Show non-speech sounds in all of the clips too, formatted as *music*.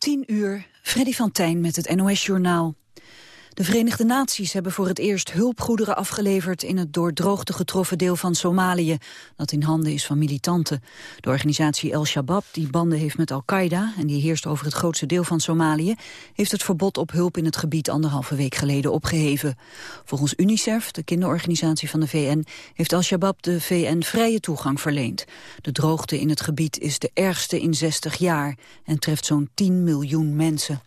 10 uur, Freddy van Tijn met het NOS-journaal. De Verenigde Naties hebben voor het eerst hulpgoederen afgeleverd in het door droogte getroffen deel van Somalië, dat in handen is van militanten. De organisatie El Shabaab, die banden heeft met Al-Qaeda en die heerst over het grootste deel van Somalië, heeft het verbod op hulp in het gebied anderhalve week geleden opgeheven. Volgens UNICEF, de kinderorganisatie van de VN, heeft Al Shabaab de VN vrije toegang verleend. De droogte in het gebied is de ergste in 60 jaar en treft zo'n 10 miljoen mensen.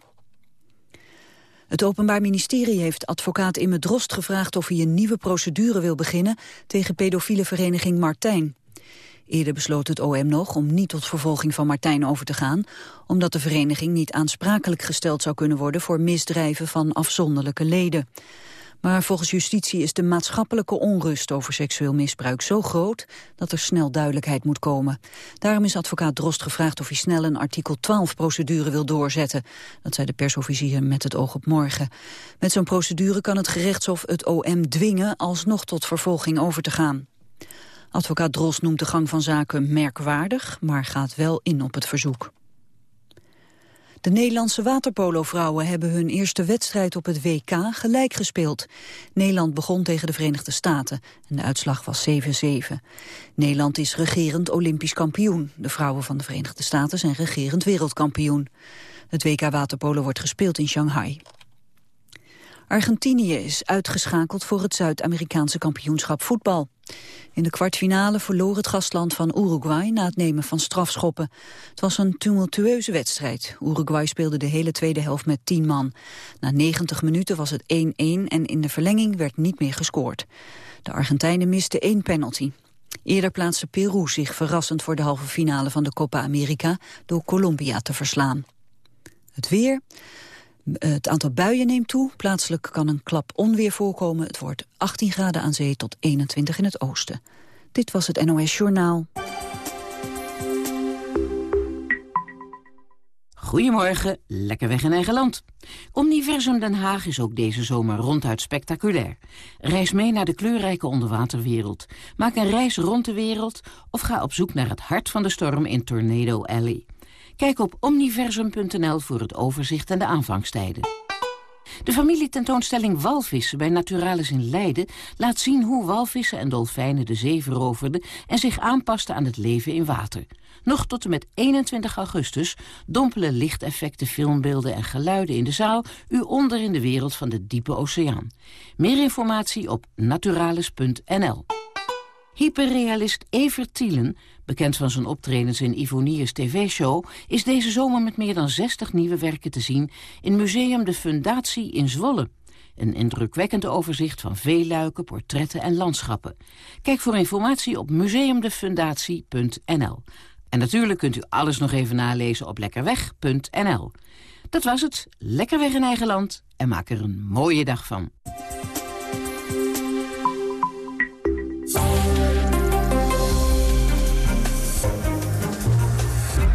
Het Openbaar Ministerie heeft advocaat Imme Drost gevraagd of hij een nieuwe procedure wil beginnen tegen pedofiele vereniging Martijn. Eerder besloot het OM nog om niet tot vervolging van Martijn over te gaan, omdat de vereniging niet aansprakelijk gesteld zou kunnen worden voor misdrijven van afzonderlijke leden. Maar volgens justitie is de maatschappelijke onrust over seksueel misbruik zo groot dat er snel duidelijkheid moet komen. Daarom is advocaat Drost gevraagd of hij snel een artikel 12-procedure wil doorzetten. Dat zei de persofficier met het oog op morgen. Met zo'n procedure kan het gerechtshof het OM dwingen alsnog tot vervolging over te gaan. Advocaat Drost noemt de gang van zaken merkwaardig, maar gaat wel in op het verzoek. De Nederlandse waterpolovrouwen hebben hun eerste wedstrijd op het WK gelijk gespeeld. Nederland begon tegen de Verenigde Staten en de uitslag was 7-7. Nederland is regerend olympisch kampioen. De vrouwen van de Verenigde Staten zijn regerend wereldkampioen. Het WK waterpolo wordt gespeeld in Shanghai. Argentinië is uitgeschakeld voor het Zuid-Amerikaanse kampioenschap voetbal. In de kwartfinale verloor het gastland van Uruguay na het nemen van strafschoppen. Het was een tumultueuze wedstrijd. Uruguay speelde de hele tweede helft met tien man. Na 90 minuten was het 1-1 en in de verlenging werd niet meer gescoord. De Argentijnen misten één penalty. Eerder plaatste Peru zich verrassend voor de halve finale van de Copa America door Colombia te verslaan. Het weer. Het aantal buien neemt toe. Plaatselijk kan een klap onweer voorkomen. Het wordt 18 graden aan zee tot 21 in het oosten. Dit was het NOS Journaal. Goedemorgen, lekker weg in eigen land. Omniversum Den Haag is ook deze zomer ronduit spectaculair. Reis mee naar de kleurrijke onderwaterwereld. Maak een reis rond de wereld of ga op zoek naar het hart van de storm in Tornado Alley. Kijk op omniversum.nl voor het overzicht en de aanvangstijden. De familietentoonstelling Walvissen bij Naturalis in Leiden laat zien hoe walvissen en dolfijnen de zee veroverden en zich aanpasten aan het leven in water. Nog tot en met 21 augustus dompelen lichteffecten, filmbeelden en geluiden in de zaal u onder in de wereld van de diepe oceaan. Meer informatie op naturalis.nl. Hyperrealist Evert Thielen, bekend van zijn optredens in Ivoniers tv-show... is deze zomer met meer dan 60 nieuwe werken te zien... in Museum de Fundatie in Zwolle. Een indrukwekkend overzicht van veeluiken, portretten en landschappen. Kijk voor informatie op museumdefundatie.nl. En natuurlijk kunt u alles nog even nalezen op lekkerweg.nl. Dat was het. Lekker weg in eigen land en maak er een mooie dag van.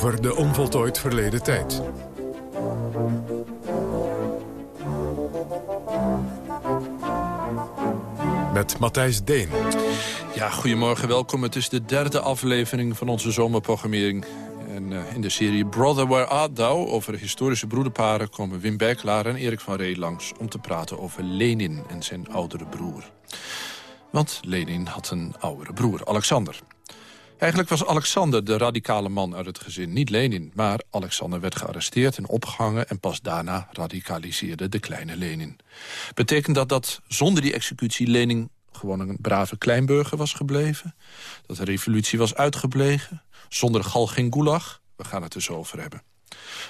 Over de onvoltooid verleden tijd. Met Matthijs Deen. Ja, goedemorgen, welkom. Het is de derde aflevering van onze zomerprogrammering. En uh, in de serie Brother Where Art Thou over historische broederparen... komen Wim Berklaar en Erik van Ree langs om te praten over Lenin en zijn oudere broer. Want Lenin had een oudere broer, Alexander. Eigenlijk was Alexander de radicale man uit het gezin, niet Lenin. Maar Alexander werd gearresteerd en opgehangen... en pas daarna radicaliseerde de kleine Lenin. Betekent dat dat zonder die executie Lenin gewoon een brave kleinburger was gebleven? Dat de revolutie was uitgeblegen? Zonder gal geen gulag? We gaan het er zo over hebben.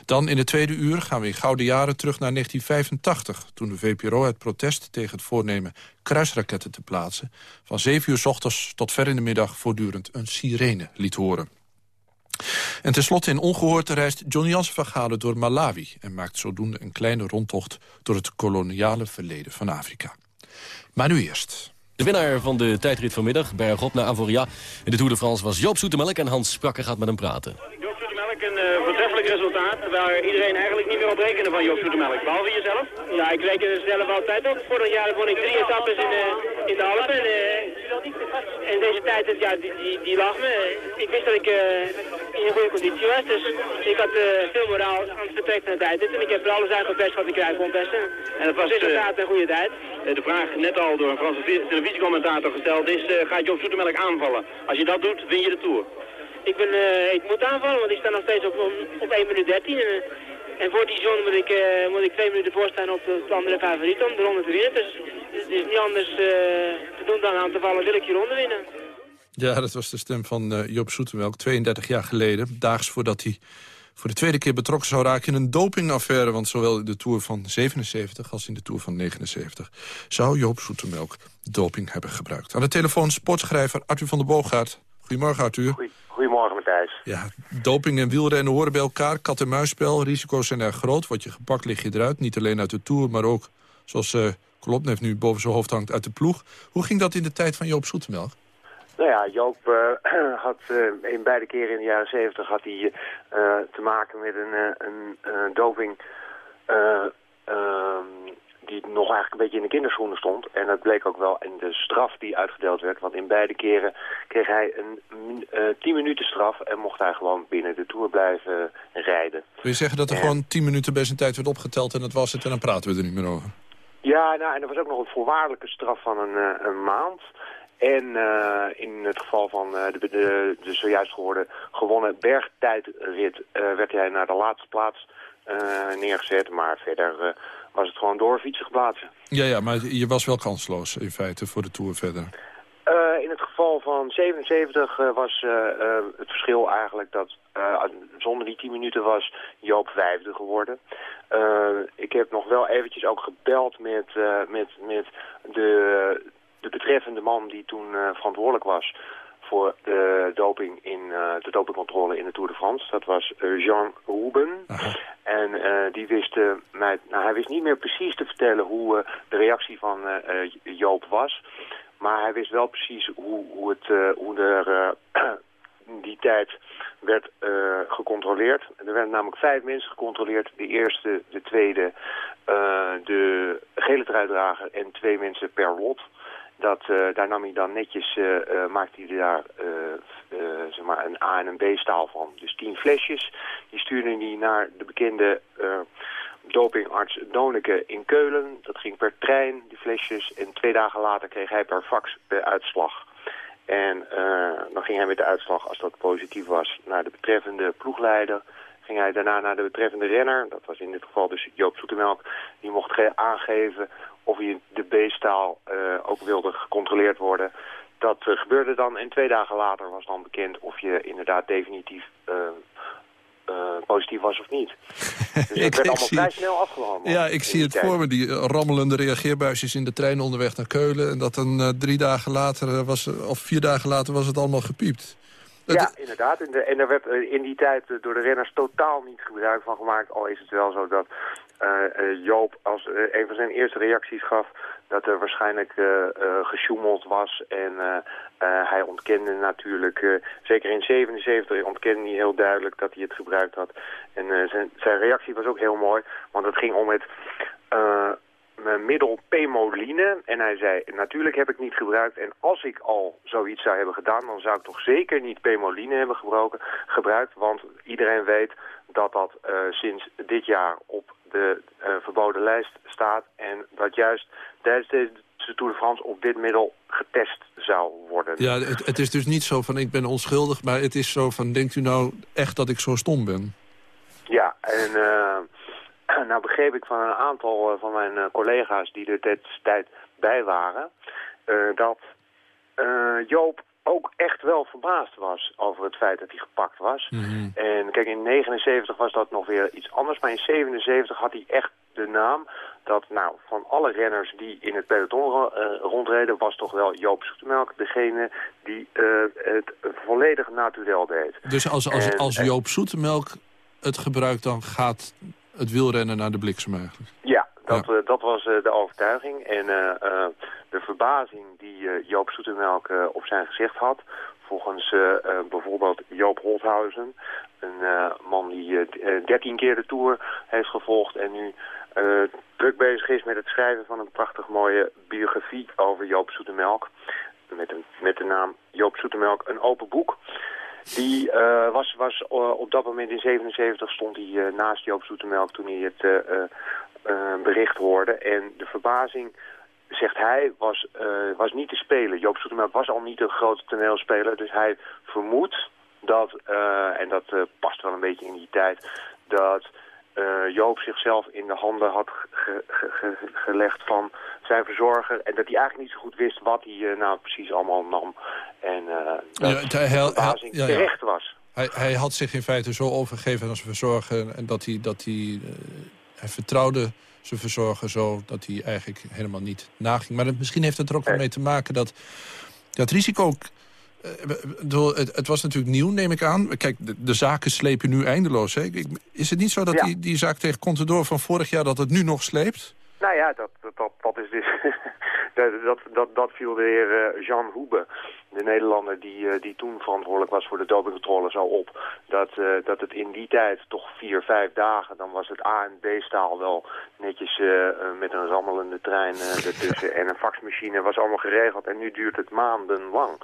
Dan in het tweede uur gaan we in gouden jaren terug naar 1985... toen de VPRO het protest tegen het voornemen kruisraketten te plaatsen... van 7 uur s ochtends tot ver in de middag voortdurend een sirene liet horen. En tenslotte in Ongehoord reist John Jansen van Galen door Malawi... en maakt zodoende een kleine rondtocht door het koloniale verleden van Afrika. Maar nu eerst. De winnaar van de tijdrit vanmiddag, bergop naar Avoria. In de Tour de France was Joop Zoetemelk en Hans Sprakke gaat met hem praten. Joop Zoetemelk, een uh, voortreffelijk resultaat waar iedereen eigenlijk niet meer op rekende van Joop Zoetemelk. Behalve jezelf? Ja, ik reken er zelf altijd op. Vorig jaar won ik drie etappes in, uh, in de Alpen. En, uh, en deze tijd, ja, die, die, die, lag me. Ik wist dat ik in een goede conditie was. Dus ik had veel moraal aan het vertrek van de tijd. En ik heb er alles uitgepest wat ik eruit kon pesten. En dat was resultaat een goede tijd. De vraag net al door een Franse televisiecommentator gesteld is, gaat Joop Zoetemelk aanvallen? Als je dat doet, win je de Tour. Ik, ben, uh, ik moet aanvallen, want ik sta nog steeds op, op 1 minuut 13. En, en voor die zone moet ik, uh, moet ik twee minuten voorstaan op de, andere favoriet om de ronde te winnen. Dus het is niet anders te doen dan aan te vallen, wil ik die ronde winnen. Ja, dat was de stem van Joop Zoetemelk, 32 jaar geleden. Daags voordat hij voor de tweede keer betrokken zou raken in een dopingaffaire. Want zowel in de Tour van 77 als in de Tour van 79 zou Joop Zoetemelk doping hebben gebruikt. Aan de telefoon sportschrijver Arthur van der Boogaard. Goedemorgen, Arthur. Goedemorgen, Matthijs. Ja, doping en wielrennen horen bij elkaar. Kat-en-muisspel, risico's zijn erg groot. Word je gepakt, lig je eruit. Niet alleen uit de Tour, maar ook, zoals uh, Klopnev nu boven zijn hoofd hangt, uit de ploeg. Hoe ging dat in de tijd van Joop Zoetemelk? Nou ja, Joop uh, *clears throat* had uh, in beide keren in de jaren zeventig had hij uh, te maken met een, een doping ehm, die nog eigenlijk een beetje in de kinderschoenen stond. En dat bleek ook wel in de straf die uitgedeeld werd. Want in beide keren kreeg hij een uh, 10 minuten straf en mocht hij gewoon binnen de Tour blijven rijden. Wil je zeggen dat er en... gewoon 10 minuten bij zijn tijd werd opgeteld en dat was het en dan praten we er niet meer over? Ja, nou, en er was ook nog een voorwaardelijke straf van een, uh, een maand. En uh, in het geval van uh, de, de, de, zojuist geworden gewonnen bergtijdrit werd hij naar de laatste plaats neergezet. Maar verder was het gewoon doorfietsen geplaatsen. Ja, ja, maar je was wel kansloos in feite voor de Tour verder. Uh, in het geval van 77 uh, was uh, het verschil eigenlijk dat zonder die 10 minuten was Joop vijfde geworden. ik heb nog wel eventjes ook gebeld met, met, met de, de betreffende man die toen verantwoordelijk was voor de doping in uh, de dopingcontrole in de Tour de France. Dat was uh, Jean Rouben. En uh, die wist mij, nou, hij wist niet meer precies te vertellen hoe de reactie van Joop was. Maar hij wist wel precies hoe, hoe, het, hoe er *clears throat* die tijd werd gecontroleerd. Er werden namelijk vijf mensen gecontroleerd. De eerste, de tweede, de gele truidrager en twee mensen per lot. Dat, uh, daar nam hij dan netjes, uh, uh, maakte hij daar zeg maar een A en een B staal van. Dus tien flesjes. Die stuurde hij naar de bekende dopingarts Doneke in Keulen. Dat ging per trein, die flesjes. En twee dagen later kreeg hij per fax de uitslag. En dan ging hij met de uitslag, als dat positief was, naar de betreffende ploegleider ging hij daarna naar de betreffende renner. Dat was in dit geval dus Joop Zoetemelk. Die mocht aangeven of hij de B-staal uh, ook wilde gecontroleerd worden. Dat uh, gebeurde dan en twee dagen later was dan bekend of je inderdaad definitief uh, positief was of niet. *laughs* Dus het werd allemaal zie... vrij snel afgehandeld. Ja, ik zie het tijd. voor me, die rammelende reageerbuisjes in de trein onderweg naar Keulen. En dat dan drie dagen later, was, of vier dagen later was het allemaal gepiept. Ja, inderdaad. En, de, en er werd in die tijd door de renners totaal niet gebruik van gemaakt. Al is het wel zo dat uh, Joop als uh, een van zijn eerste reacties gaf dat er waarschijnlijk gesjoemeld was. En hij ontkende natuurlijk, zeker in 77 ontkende hij heel duidelijk dat hij het gebruikt had. En zijn, zijn reactie was ook heel mooi, want het ging om het middel pemoline. En hij zei, natuurlijk heb ik niet gebruikt. En als ik al zoiets zou hebben gedaan, dan zou ik toch zeker niet pemoline hebben gebruikt. gebruikt want iedereen weet dat dat uh, sinds dit jaar op de uh, verboden lijst staat. En dat juist tijdens deze Tour de France op dit middel getest zou worden. Ja, het, het is dus niet zo van ik ben onschuldig, maar het is zo van denkt u nou echt dat ik zo stom ben? Ja, en... Uh, *clears throat* nou begreep ik van een aantal van mijn uh, collega's die er destijds bij waren... Uh, dat uh, Joop ook echt wel verbaasd was over het feit dat hij gepakt was. Mm -hmm. En kijk, in 79 was dat nog weer iets anders, maar in 77 had hij echt de naam dat nou, van alle renners die in het peloton uh, rondreden... was toch wel Joop Zoetemelk degene die het volledig natuurlijk deed. Dus als, als, als Joop Zoetemelk het gebruikt, dan gaat het wielrennen naar de bliksem eigenlijk? Ja, dat, ja. dat was de overtuiging. En de verbazing die Joop Zoetemelk op zijn gezicht had... volgens bijvoorbeeld Joop Holthausen... een man die dertien keer de Tour heeft gevolgd en nu uh, druk bezig is met het schrijven van een prachtig mooie biografie over Joop Zoetemelk. Met, een, met de naam Joop Zoetemelk, een open boek. Die uh, was, was uh, op dat moment in 77 stond hij naast Joop Zoetemelk toen hij het bericht hoorde. En de verbazing, zegt hij, was, was niet te spelen. Joop Zoetemelk was al niet een grote toneelspeler, dus hij vermoedt dat, en dat past wel een beetje in die tijd, dat uh, Joop zichzelf in de handen had ge ge gelegd van zijn verzorger. En dat hij eigenlijk niet zo goed wist wat hij uh, nou precies allemaal nam. En uh, dat ja, hij, ja, terecht was. Hij, hij, had zich in feite zo overgegeven aan zijn verzorger. En dat hij, dat hij, hij vertrouwde zijn verzorger zo dat hij eigenlijk helemaal niet naging. Maar misschien heeft het er ook wel mee te maken dat dat risico het, het, was natuurlijk nieuw, neem ik aan. Kijk, de, de zaken slepen nu eindeloos. Hè? Is het niet zo dat die, die zaak tegen Contador van vorig jaar... dat het nu nog sleept? Nou ja, dat, dat, dat is dus... *laughs* dat, dat, dat viel de heer uh, Jean Hoebe, de Nederlander die, uh, die toen verantwoordelijk was voor de dopingcontrole, zo op. Dat, uh, dat het in die tijd toch vier, vijf dagen, dan was het A- en B-staal wel netjes met een rammelende trein *laughs* ertussen. En een faxmachine was allemaal geregeld en nu duurt het maandenlang.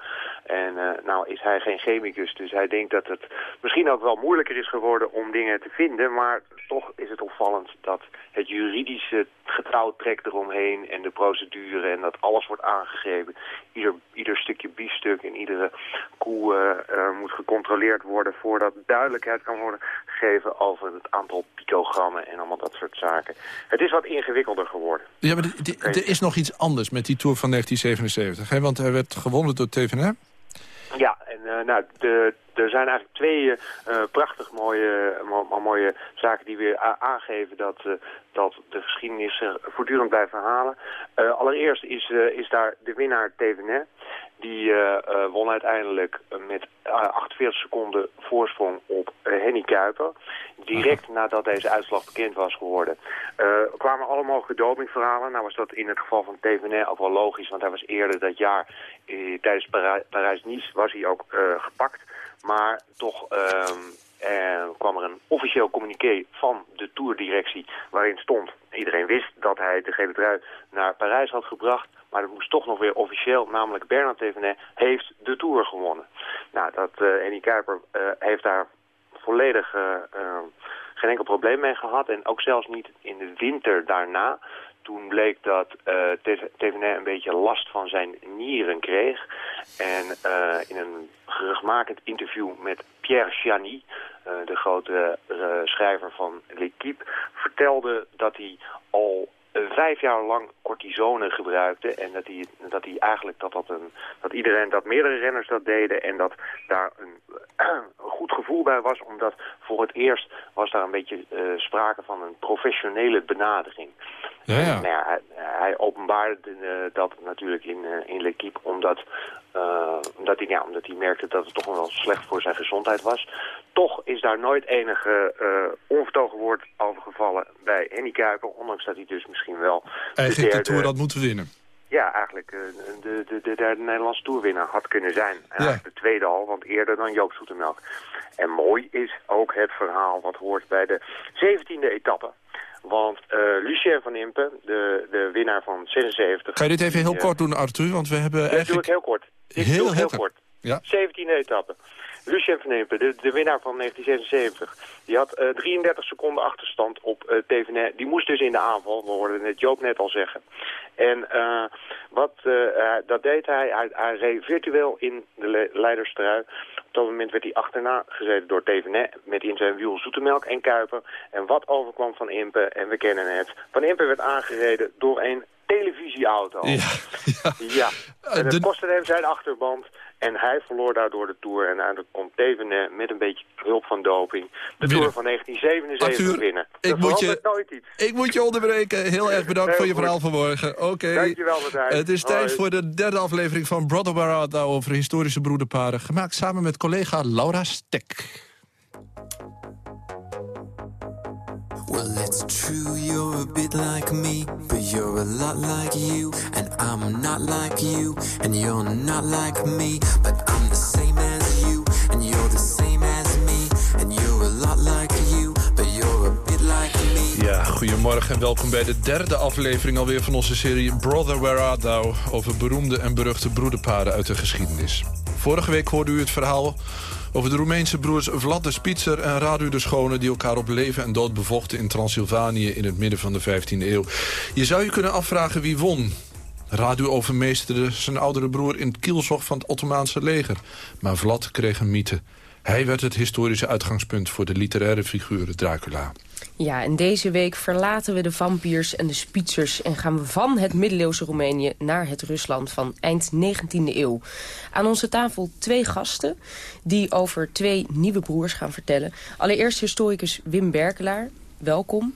En nou is hij geen chemicus, dus hij denkt dat het misschien ook wel moeilijker is geworden om dingen te vinden. Maar toch is het opvallend dat het juridische getrouwtrek eromheen en de procedure en dat alles wordt aangegeven. Ieder, ieder stukje biefstuk en iedere koe uh, uh, moet gecontroleerd worden voordat duidelijkheid kan worden gegeven over het aantal picogrammen en allemaal dat soort zaken. Het is wat ingewikkelder geworden. Ja, maar er is nog iets anders met die Tour van 1977, hè? want hij werd gewonnen door TVN. Ja, en uh, nou, de, er zijn eigenlijk twee uh, prachtig mooie, mo mooie zaken die weer aangeven dat, uh, dat de geschiedenis voortdurend blijft verhalen. allereerst is, is daar de winnaar Tevenet. Die won uiteindelijk met 48 seconden voorsprong op Henny Kuiper. Direct nadat deze uitslag bekend was geworden. kwamen allemaal gedopingverhalen. Nou was dat in het geval van Tevenet ook wel logisch. Want hij was eerder dat jaar tijdens Parijs-Nice was hij ook gepakt. Maar toch uh, eh, kwam er een officieel communiqué van de tourdirectie waarin stond... iedereen wist dat hij de gele trui naar Parijs had gebracht... maar het moest toch nog weer officieel, namelijk Bernard Thévenet heeft de Tour gewonnen. Nou, dat uh, Annie Kuiper uh, heeft daar volledig uh, geen enkel probleem mee gehad. En ook zelfs niet in de winter daarna toen bleek dat uh, een beetje last van zijn nieren kreeg. En in een geruchtmakend interview met Pierre Chani, uh, de grote schrijver van L'Equipe, vertelde dat hij al vijf jaar lang cortisone gebruikte en dat hij, dat hij eigenlijk dat, dat, een, dat iedereen, dat meerdere renners dat deden en dat daar een, *clears throat* een goed gevoel bij was, omdat voor het eerst was daar een beetje uh, sprake van een professionele benadering. Ja, ja. Nou ja hij, hij, openbaarde uh, dat natuurlijk in, uh, in L'Equipe omdat, omdat, hij, ja, omdat hij merkte dat het toch wel slecht voor zijn gezondheid was. Toch is daar nooit enige onvertogen woord over gevallen bij Henny Kuiper, ondanks dat hij dus misschien wel... Eigenlijk de, derde, de Tour dat moeten winnen. Ja, eigenlijk de, de, de derde Nederlandse toerwinnaar had kunnen zijn. En ja. de tweede al, want eerder dan Joop Zoetemelk. En mooi is ook het verhaal wat hoort bij de 17e etappe. Want uh, Lucien van Impe, de, de winnaar van 76... Ga je dit even heel die, kort doen, Arthur? Want we hebben eigenlijk... doe ik heel kort. Dit heel, heel kort. Ja. 17e etappe. Lucien van Impe, de, winnaar van 1976, die had uh, 33 seconden achterstand op uh, Tevenet. Die moest dus in de aanval, we hoorden het Joop net al zeggen. En uh, wat, dat deed hij, hij, hij reed virtueel in de le leiderstrui. Op dat moment werd hij achterna gezeten door Tevenet met in zijn wiel Zoetemelk en Kuiper. En wat overkwam van Impe, en we kennen het. Van Impe werd aangereden door een televisieauto. Ja. ja. ja. En het de- kostte hem zijn achterband. En hij verloor daardoor de Tour. En uiteindelijk kon Teven met een beetje hulp van doping de. Tour van 1977 Arthur, winnen. ik Dat moet je- nooit iets. Ik moet je onderbreken. Heel erg bedankt Heel voor je goed. verhaal vanmorgen. Oké. Dankjewel, Martijn. Het is tijd Hoi. voor de derde aflevering van Brother Barada over historische broederparen. Gemaakt samen met collega Laura Stek. Well, it's true, you're a bit like me, but you're a lot like you, and I'm not like you, and you're not like me, but I'm the same as you, and you're the same as me, and you're a lot like you, but you're a bit like me. Ja, goedemorgen en welkom bij de derde aflevering alweer van onze serie Brother Where Art Thou... over beroemde en beruchte broederparen uit de geschiedenis. Vorige week hoorde u het verhaal over de Roemeense broers Vlad de Spitzer en Radu de Schone... die elkaar op leven en dood bevochten in Transylvanië in het midden van de 15e eeuw. Je zou je kunnen afvragen wie won... Radu overmeesterde zijn oudere broer in het kielzog van het Ottomaanse leger. Maar Vlad kreeg een mythe. Hij werd het historische uitgangspunt voor de literaire figuur Dracula. Ja, en deze week verlaten we de vampiers en de spietsers... en gaan we van het middeleeuwse Roemenië naar het Rusland van eind 19e eeuw. Aan onze tafel twee gasten die over twee nieuwe broers gaan vertellen. Allereerst historicus Wim Berkelaar, welkom.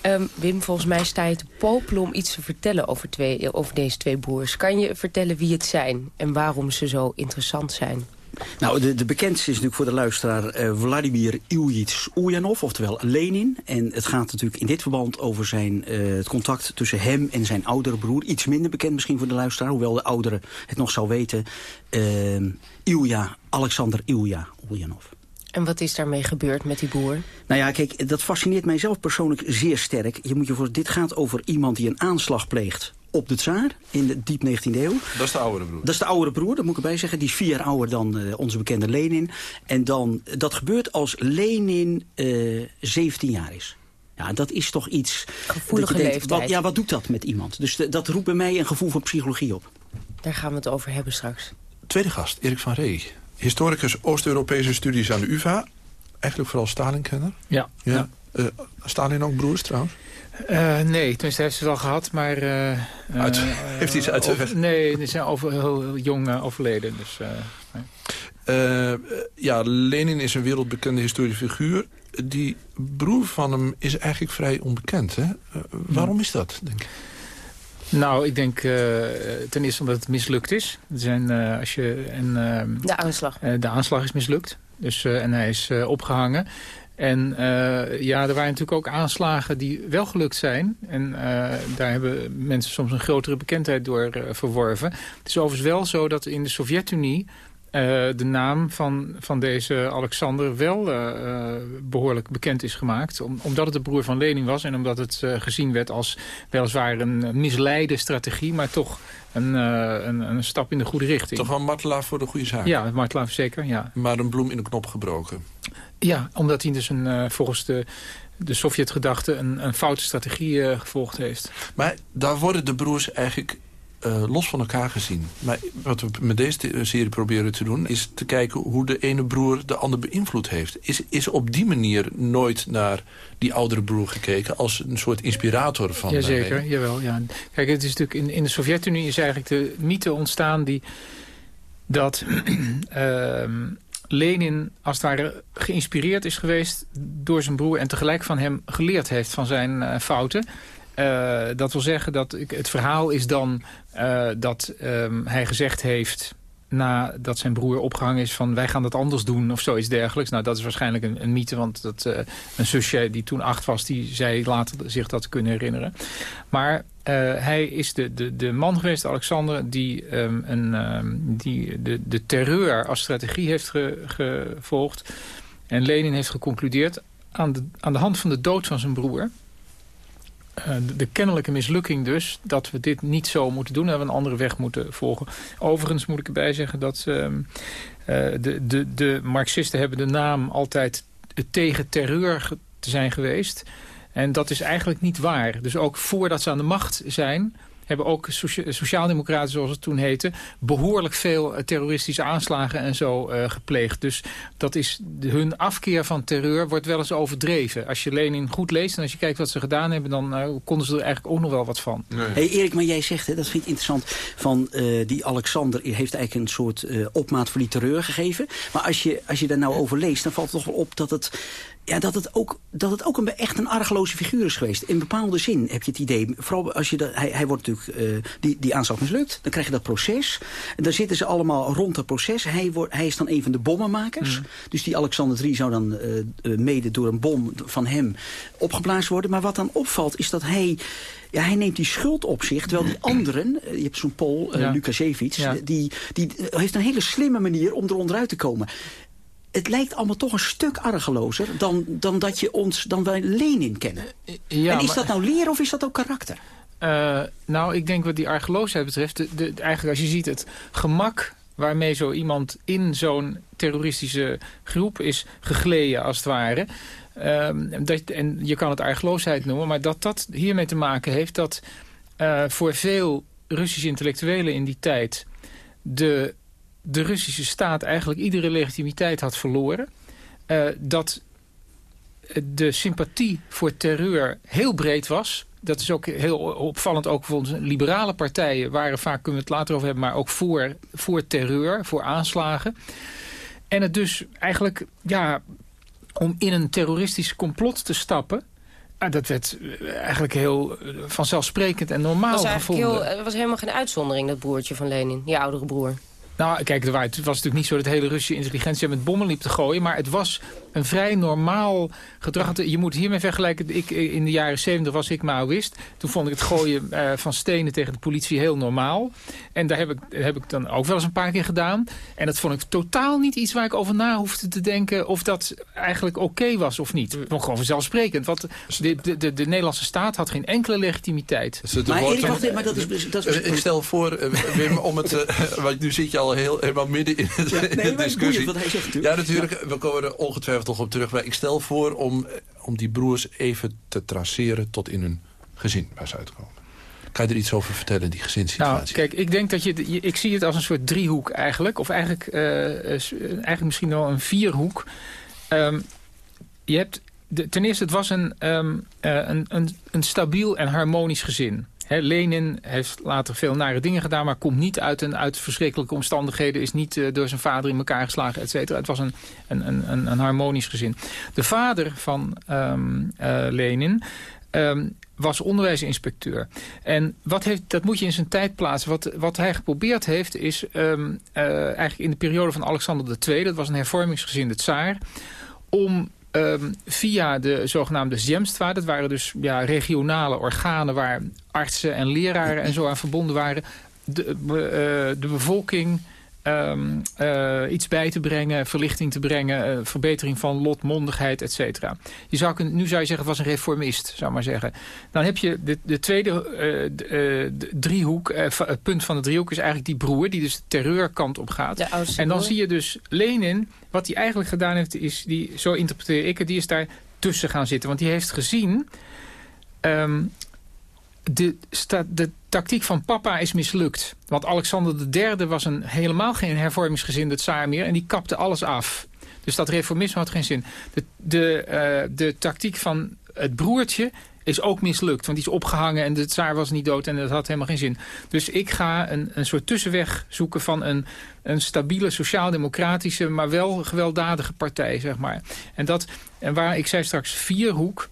Ehm, Wim, volgens mij sta je te popelen om iets te vertellen over, twee, over deze twee broers. Kan je vertellen wie het zijn en waarom ze zo interessant zijn? Nou, de, de bekendste is natuurlijk voor de luisteraar eh, Vladimir Ilyich Ulyanov, oftewel Lenin. En het gaat natuurlijk in dit verband over zijn, eh, het contact tussen hem en zijn oudere broer. Iets minder bekend misschien voor de luisteraar, hoewel de oudere het nog zou weten. Ilya, Alexander Ilya Ulyanov. En wat is daarmee gebeurd met die broer? Nou ja, kijk, dat fascineert mij zelf persoonlijk zeer sterk. Je moet je voor, dit gaat over iemand die een aanslag pleegt op de tsaar in de diep 19e eeuw. Dat is de oudere broer. Dat is de oudere broer, dat moet ik erbij zeggen. Die is vier jaar ouder dan eh, onze bekende Lenin. En dan, dat gebeurt als Lenin eh 17 jaar is. Ja, dat is toch iets... Gevoelige denkt, leeftijd. Wat, ja, wat doet dat met iemand? Dus de- dat roept bij mij een gevoel van psychologie op. Daar gaan we het over hebben straks. Tweede gast, Erik van Ree. Historicus Oost-Europese studies aan de UvA. Eigenlijk vooral Stalin-kenner. Ja. Ja. Eh, Stalin ook broers trouwens? Eh, nee, tenminste hij heeft ze wel gehad, maar... eh, Uit- eh, *laughs* heeft hij ze uit? Nee, die zijn over, heel, jong overleden. Dus, eh, nee. Eh, eh, ja, Lenin is een wereldbekende historische figuur. Die broer van hem is eigenlijk vrij onbekend. Hè? Waarom is dat, denk ik? Nou, ik denk eh, ten eerste omdat het mislukt is. Er zijn, eh, als je, en, ehm, De aanslag. eh, de aanslag is mislukt. Dus, eh, en hij is eh, opgehangen. En eh, ja, er waren natuurlijk ook aanslagen die wel gelukt zijn. En eh, daar hebben mensen soms een grotere bekendheid door eh, verworven. Het is overigens wel zo dat in de Sovjet-Unie... de naam van, van deze Alexander wel eh, eh, behoorlijk bekend is gemaakt. Om, omdat het de broer van Lenin was en omdat het gezien werd als weliswaar een misleide strategie... maar toch een, een, een stap in de goede richting. Toch wel martelaar voor de goede zaak. Ja, Martelaar zeker, ja. Maar een bloem in de knop gebroken. Ja, omdat hij dus een, eh, volgens de, de Sovjet-gedachte een, een foute strategie eh, gevolgd heeft. Maar daar worden de broers eigenlijk eh, los van elkaar gezien. Maar wat we met deze serie proberen te doen... is te kijken hoe de ene broer de ander beïnvloed heeft. Is, is op die manier nooit naar die oudere broer gekeken... als een soort inspirator van... Jazeker, jawel. Ja. Kijk, het is natuurlijk in, in de Sovjet-Unie is eigenlijk de mythe ontstaan... die dat *clears throat* ehm, Lenin als het ware geïnspireerd is geweest door zijn broer... en tegelijk van hem geleerd heeft van zijn eh, fouten. Eh, dat wil zeggen dat het verhaal is dan eh, dat ehm, hij gezegd heeft nadat zijn broer opgehangen is van wij gaan dat anders doen of zoiets dergelijks. Nou, dat is waarschijnlijk een, een mythe, want dat, eh, een zusje die toen acht was, die zei later zich dat te kunnen herinneren. Maar eh, hij is de, de, de man geweest, Alexander, die, ehm, een, ehm, die de, de terreur als strategie heeft ge- gevolgd. En Lenin heeft geconcludeerd aan de, aan de hand van de dood van zijn broer... Eh, de, kennelijke mislukking dus, dat we dit niet zo moeten doen... en we een andere weg moeten volgen. Overigens moet ik erbij zeggen dat ehm, eh, de, de, de Marxisten hebben de naam altijd tegen terreur te zijn geweest. En dat is eigenlijk niet waar. Dus ook voordat ze aan de macht zijn hebben ook socia sociaaldemocraten, zoals het toen heette... behoorlijk veel terroristische aanslagen en zo gepleegd. Dus dat is hun afkeer van terreur wordt wel eens overdreven. Als je Lenin goed leest en als je kijkt wat ze gedaan hebben... dan konden ze er eigenlijk ook nog wel wat van. Nee. Hey Erik, maar jij zegt, hè, dat vind ik interessant... van die Alexander heeft eigenlijk een soort opmaat voor die terreur gegeven. Maar als je, als je daar nou over leest, dan valt het toch wel op dat het ja, dat het ook, dat het ook een, echt een argeloze figuur is geweest. In bepaalde zin heb je het idee. Vooral als je de, hij, hij wordt natuurlijk, uh, die, die aanslag mislukt. Dan krijg je dat proces. En daar zitten ze allemaal rond het proces. Hij, wordt, hij is dan een van de bommenmakers. Mm. Dus die Alexander III zou dan uh, mede door een bom van hem opgeblazen worden. Maar wat dan opvalt is dat hij... Ja, hij neemt die schuld op zich, terwijl die *clears throat* anderen... je hebt zo'n Pool, uh, ja. Lukasiewicz... Ja. die, die heeft een hele slimme manier om er onderuit te komen het lijkt allemaal toch een stuk argelozer dan, dan dat je ons, dan wij Lenin kennen. Ja, en is dat nou leer of is dat ook karakter? Uh, nou, ik denk wat die argeloosheid betreft, de, de, eigenlijk als je ziet het gemak waarmee zo iemand in zo'n terroristische groep is gegleden, als het ware. Um, dat, en je kan het argeloosheid noemen, maar dat dat hiermee te maken heeft dat uh, voor veel Russische intellectuelen in die tijd de de Russische staat eigenlijk iedere legitimiteit had verloren. Uh, dat de sympathie voor terreur heel breed was. Dat is ook heel opvallend. Ook volgens liberale partijen waren vaak, kunnen we het later over hebben... maar ook voor, voor terreur, voor aanslagen. En het dus eigenlijk, ja, om in een terroristisch complot te stappen... Ah, dat werd eigenlijk heel vanzelfsprekend en normaal was gevonden. Heel, het was helemaal geen uitzondering, dat broertje van Lenin, je oudere broer. Nou, kijk, het was natuurlijk niet zo dat de hele Russische intelligentie met bommen liep te gooien. Maar het was een vrij normaal gedrag. Je moet hiermee vergelijken. Ik, in de jaren 70 was ik Maoïst. Toen vond ik het gooien uh, van stenen tegen de politie heel normaal. En daar heb ik, heb ik dan ook wel eens een paar keer gedaan. En dat vond ik totaal niet iets waar ik over na hoefde te denken... of dat eigenlijk oké okay was of niet. Was gewoon vanzelfsprekend. Want de, de, de, de, Nederlandse staat had geen enkele legitimiteit. Maar, Erik, wacht, maar dat is... Dat is... Ik stel voor, uh, Wim, om het... Uh, *laughs* want nu zit je al heel, helemaal midden in, het, ja, nee, in de discussie. wat hij zegt, natuurlijk. Ja, natuurlijk. We komen er ongetwijfeld toch op terug. Maar ik stel voor om, om die broers even te traceren tot in hun gezin waar ze uitkomen. Kan je er iets over vertellen, die gezinssituatie? Nou, kijk, ik denk dat je, ik zie het als een soort driehoek eigenlijk. Of eigenlijk, uh, eigenlijk misschien wel een vierhoek. Um, je hebt, ten eerste, het was een, uh, een, een, een stabiel en harmonisch gezin. Lenin heeft later veel nare dingen gedaan... maar komt niet uit, een, uit verschrikkelijke omstandigheden... is niet uh, door zijn vader in elkaar geslagen, et cetera. Het was een, een, een, een harmonisch gezin. De vader van um, uh, Lenin... Um, was onderwijsinspecteur. En wat heeft, dat moet je in zijn tijd plaatsen. Wat, wat hij geprobeerd heeft is um, uh, eigenlijk in de periode van Alexander II... dat was een hervormingsgezinde tsaar... om Um, via de zogenaamde Zemstva, dat waren dus ja, regionale organen waar artsen en leraren en zo aan verbonden waren, de, uh, de bevolking um, uh, iets bij te brengen, verlichting te brengen, uh, verbetering van lotmondigheid, et cetera. Je zou kunnen, nu zou je zeggen, was een reformist, zou maar zeggen. Dan heb je de, de tweede de, de driehoek, het punt van de driehoek is eigenlijk die broer, die dus de terreurkant op gaat. En dan zie je dus Lenin, wat hij eigenlijk gedaan heeft, is, die, zo interpreteer ik het, die is daar tussen gaan zitten. Want die heeft gezien... Um, de, de tactiek van papa is mislukt. Want Alexander III was een, helemaal geen hervormingsgezinde tsaar meer... en die kapte alles af. Dus dat reformisme had geen zin. De, de, uh, de tactiek van het broertje is ook mislukt. Want die is opgehangen en de tsaar was niet dood en dat had helemaal geen zin. Dus ik ga een, een soort tussenweg zoeken van een, een stabiele sociaal-democratische... maar wel gewelddadige partij, zeg maar. En, dat, en waar ik zei straks vierhoek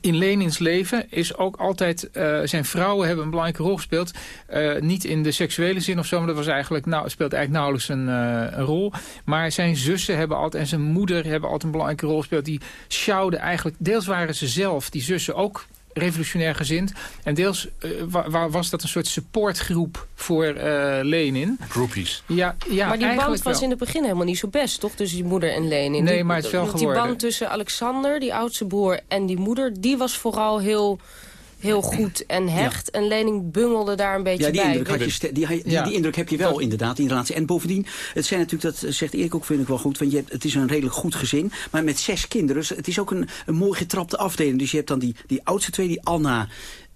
in Lenins leven is ook altijd... Uh, zijn vrouwen hebben een belangrijke rol gespeeld. Uh, niet in de seksuele zin of zo, maar dat was eigenlijk, nou, speelt eigenlijk nauwelijks een, een, rol. Maar zijn zussen hebben altijd, en zijn moeder hebben altijd een belangrijke rol gespeeld. Die sjouwden eigenlijk, deels waren ze zelf, die zussen ook revolutionair gezind. En deels uh, was dat een soort supportgroep voor uh, Lenin. Groupies. Ja, ja, maar die band was in het begin helemaal niet zo best, toch? Tussen die moeder en Lenin. Nee, maar het is wel geworden. Die band tussen Alexander, die oudste broer, en die moeder... die was vooral heel heel goed en hecht. Ja. En Lening bungelde daar een beetje ja, die bij. Indruk had je, die, die, ja. die, indruk heb je wel inderdaad in relatie. En bovendien, het zijn natuurlijk, dat zegt Erik ook, vind ik wel goed. Want je hebt, het is een redelijk goed gezin. Maar met zes kinderen, dus het is ook een, een mooi getrapte afdeling. Dus je hebt dan die, die oudste twee, die Anna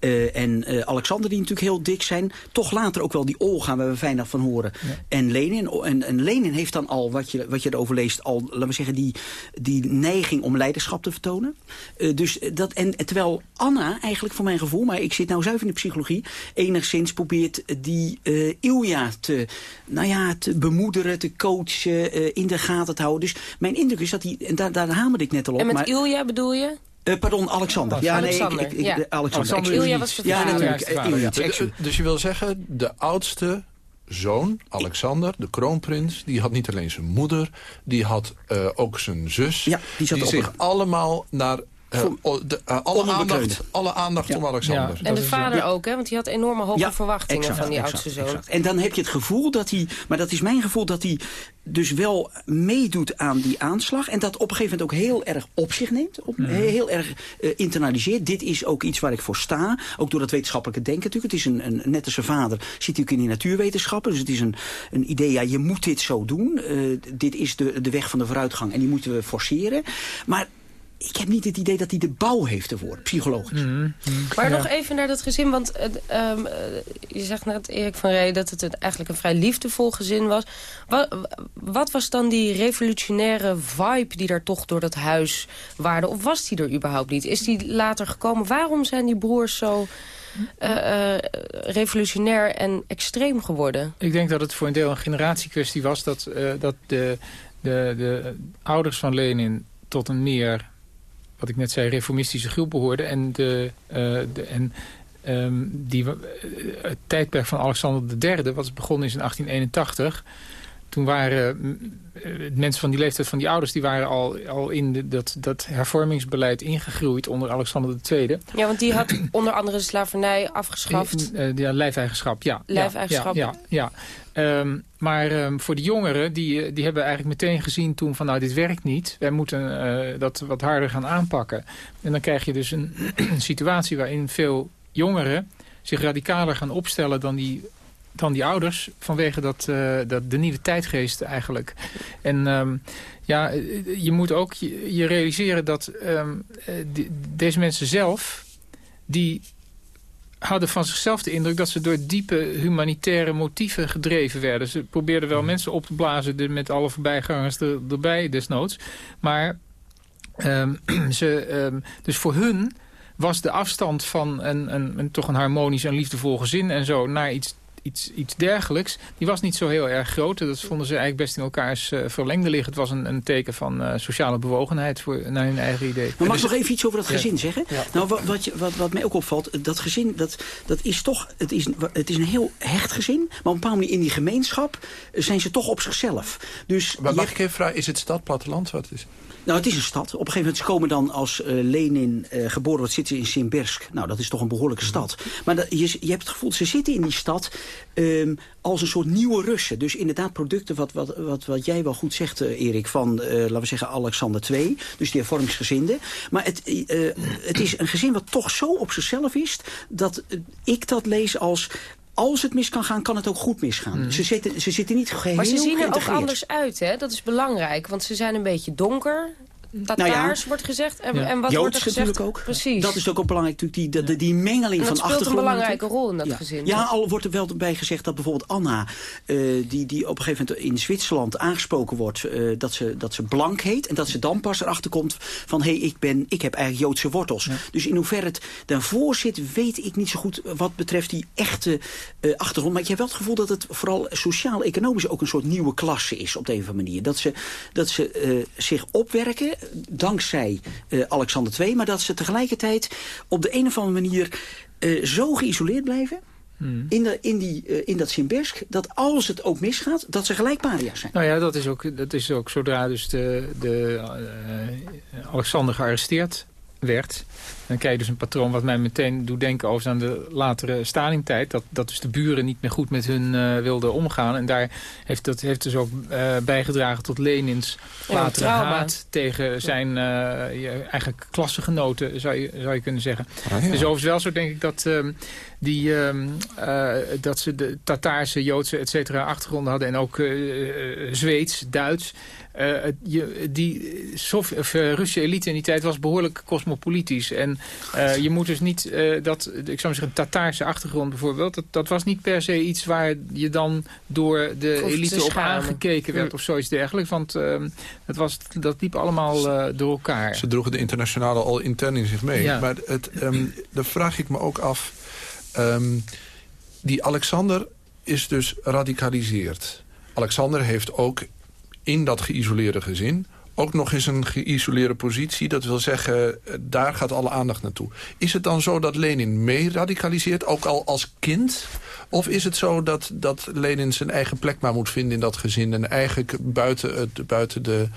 eh, en uh, Alexander die natuurlijk heel dik zijn. Toch later ook wel die Olga, waar we weinig van horen. En Lenin. En, en Lenin heeft dan al, wat je, wat je erover leest, al, laten we zeggen, die, die neiging om leiderschap te vertonen. Uh, dus dat, en terwijl Anna eigenlijk voor mijn gevoel, maar ik zit nou zuiver in de psychologie, enigszins probeert die Ilja te, nou ja, te bemoederen, te coachen, in de gaten te houden. Dus mijn indruk is dat hij, en daar, daar hamerde ik net al op. En met maar, Ilja bedoel je? Uh, pardon, Alexander. Ja, Alexander. nee, ik, ik, ja. Alexander. Alexander Ilja was Ja, natuurlijk. Ja, ja. Dus, dus je wil zeggen, de oudste zoon, Alexander, de kroonprins... die had niet alleen zijn moeder, die had uh, ook zijn zus... Ja, die, zat die zich allemaal naar uh, de, uh, alle, aandacht, alle aandacht ja. om Alexander. Ja, en de vader ja. ook, hè? want die had enorme hoge ja, verwachtingen exact, van die exact, oudste zoon. Exact. En dan heb je het gevoel dat hij, maar dat is mijn gevoel, dat hij dus wel meedoet aan die aanslag. En dat op een gegeven moment ook heel erg op zich neemt. Op. Heel erg uh, internaliseert. Dit is ook iets waar ik voor sta. Ook door dat wetenschappelijke denken natuurlijk. Het is een, een net als zijn vader zit natuurlijk in die natuurwetenschappen. Dus het is een, een idee, ja, je moet dit zo doen. Uh, dit is de, de weg van de vooruitgang. En die moeten we forceren. Maar ik heb niet het idee dat hij de bouw heeft ervoor, psychologisch. Mm -hmm. Maar ja. nog even naar dat gezin, want uh, um, uh, je zegt net, Erik van Rij, dat het een, eigenlijk een vrij liefdevol gezin was. Wat, wat, was dan die revolutionaire vibe die daar toch door dat huis waarde? Of was die er überhaupt niet? Is die later gekomen? Waarom zijn die broers zo... Uh, revolutionair en extreem geworden? Ik denk dat het voor een deel een generatiekwestie was... dat, dat de, de, de ouders van Lenin tot een meer wat ik net zei, reformistische groep behoorde. En, de, de, en um, die, uh, het tijdperk van Alexander III, wat begonnen is in 1881... Toen waren uh, mensen van die leeftijd van die ouders... die waren al, al in de, dat, dat hervormingsbeleid ingegroeid onder Alexander II. Ja, want die had *clears throat* onder andere de slavernij afgeschaft. Uh, ja, lijfeigenschap, ja. Lijfeigenschap. Ja, ja, ja. Um, maar um, voor de jongeren, die, die hebben eigenlijk meteen gezien toen van... nou, dit werkt niet, wij moeten uh, dat wat harder gaan aanpakken. En dan krijg je dus een, *clears throat* een situatie waarin veel jongeren zich radicaler gaan opstellen dan die dan die ouders. Vanwege dat, uh, dat de nieuwe tijdgeest eigenlijk. En um, ja, je moet ook je, je realiseren dat um, die, deze mensen zelf... die hadden van zichzelf de indruk dat ze door diepe humanitaire motieven gedreven werden. Ze probeerden wel mensen op te blazen met alle voorbijgangers er, erbij desnoods. Maar um, *clears throat* ze, dus voor hun was de afstand van een, een, een, toch een harmonisch en liefdevol gezin en zo naar iets iets, iets dergelijks. Die was niet zo heel erg groot. Dat vonden ze eigenlijk best in elkaars uh, verlengde liggen. Het was een, een teken van uh, sociale bewogenheid voor, naar hun eigen idee. Maar mag ik dus, nog even iets over dat gezin ja. zeggen? Ja. Nou, wat, wat, wat, wat mij ook opvalt, dat gezin, dat, dat is toch, het is, het is een heel hecht gezin. Maar op een bepaalde manier in die gemeenschap zijn ze toch op zichzelf. Dus maar mag ik even vragen, is het stad, platteland? Wat is nou, het is een stad. Op een gegeven moment komen dan als uh, Lenin uh, geboren wordt, zitten ze in Simbersk. Nou, dat is toch een behoorlijke stad. Maar je, je hebt het gevoel, ze zitten in die stad um, als een soort nieuwe Russen. Dus inderdaad producten, wat, wat, wat, wat jij wel goed zegt, uh, Erik, van, laten we zeggen, Alexander II. Dus die hervormingsgezinde. Maar het, het is een gezin wat toch zo op zichzelf is, dat ik dat lees als als het mis kan gaan, kan het ook goed misgaan. Mm. Ze, zitten, ze zitten niet geheel Maar ze zien er ook anders uit, hè? Dat is belangrijk, want ze zijn een beetje donker. Tataars nou ja, wordt gezegd. En, ja. en wat Joods wordt er gezegd? natuurlijk ook. Precies. Dat is ook wel belangrijk, natuurlijk, die, die, die mengeling en van achtergronden. Dat speelt een belangrijke rol in dat ja. gezin. Ja, al wordt er wel bij gezegd dat bijvoorbeeld Anna... Uh, die, die op een gegeven moment in Zwitserland aangesproken wordt... Uh, dat, ze, dat ze blank heet. En dat ze dan pas erachter komt van... hé, hey, ik, ben, ik heb eigenlijk Joodse wortels. Ja. Dus in hoeverre het daarvoor zit, weet ik niet zo goed... wat betreft die echte uh, achtergrond. Maar ik heb wel het gevoel dat het vooral sociaal-economisch... ook een soort nieuwe klasse is op de een of andere manier. Dat ze, dat ze zich opwerken dankzij uh, Alexander II... maar dat ze tegelijkertijd op de een of andere manier uh, zo geïsoleerd blijven... Hmm. In, de, in, die, uh, in dat Simbersk, dat als het ook misgaat, dat ze gelijk paria's zijn. Nou ja, dat is ook, dat is ook zodra dus de, de Alexander gearresteerd werd... Dan krijg je dus een patroon wat mij meteen doet denken over aan de latere Stalin-tijd. Dat, dat dus de buren niet meer goed met hun uh, wilden omgaan. En daar heeft, dat heeft dus ook uh, bijgedragen tot Lenins latere ja, haat tegen zijn uh, eigenlijk klassegenoten, zou je, zou je kunnen zeggen. Ah, ja. Dus overigens wel zo denk ik dat, uh, die, uh, dat ze de Tataarse, Joodse, et cetera achtergronden hadden. En ook Zweeds, Duits. Uh, je, die Russische elite in die tijd was behoorlijk cosmopolitisch. En En uh, je moet dus niet uh, dat, ik zou zeggen, Tataarse achtergrond bijvoorbeeld, dat, dat was niet per se iets waar je dan door de elite op aangekeken werd of zoiets dergelijks. Want uh, het was, dat liep allemaal door elkaar. Ze droegen de internationale al intern in zich mee. Ja. Maar het, um, dan vraag ik me ook af, um, die Alexander is dus radicaliseerd. Alexander heeft ook in dat geïsoleerde gezin ook nog eens een geïsoleerde positie. Dat wil zeggen, daar gaat alle aandacht naartoe. Is het dan zo dat Lenin mee radicaliseert, ook al als kind? Of is het zo dat, dat Lenin zijn eigen plek maar moet vinden in dat gezin... en eigenlijk buiten, het, buiten de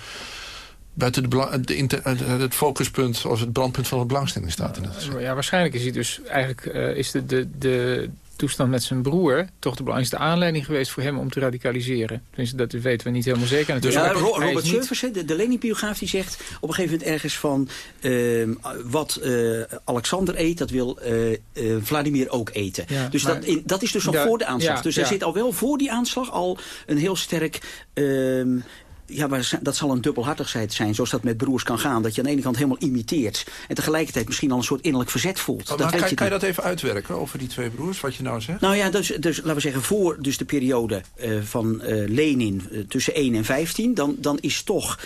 buiten de, de, het focuspunt of het brandpunt van de belangstelling staat. In het. Ja, waarschijnlijk is hij dus eigenlijk uh, is de, de, de, toestand met zijn broer toch de belangrijkste aanleiding geweest voor hem om te radicaliseren. Dus dat weten we niet helemaal zeker. Dus ja, Robert Seuvers, de, de Lenin-biograaf, die zegt op een gegeven moment ergens van... Uh, wat uh, Alexander eet, dat wil uh, Vladimir ook eten. Ja, dus dat, in, dat is dus nog voor de aanslag. Ja, dus er zit al wel voor die aanslag al een heel sterk... Ja, maar dat zal een dubbelhartigheid zijn, zoals dat met broers kan gaan. Dat je aan de ene kant helemaal imiteert. En tegelijkertijd misschien al een soort innerlijk verzet voelt. Oh, dat kan, je, kan je dat even uitwerken over die twee broers, wat je nou zegt? Nou ja, dus, dus laten we zeggen, voor dus de periode uh, van uh, Lenin uh, tussen 1 en 15... dan, dan is toch,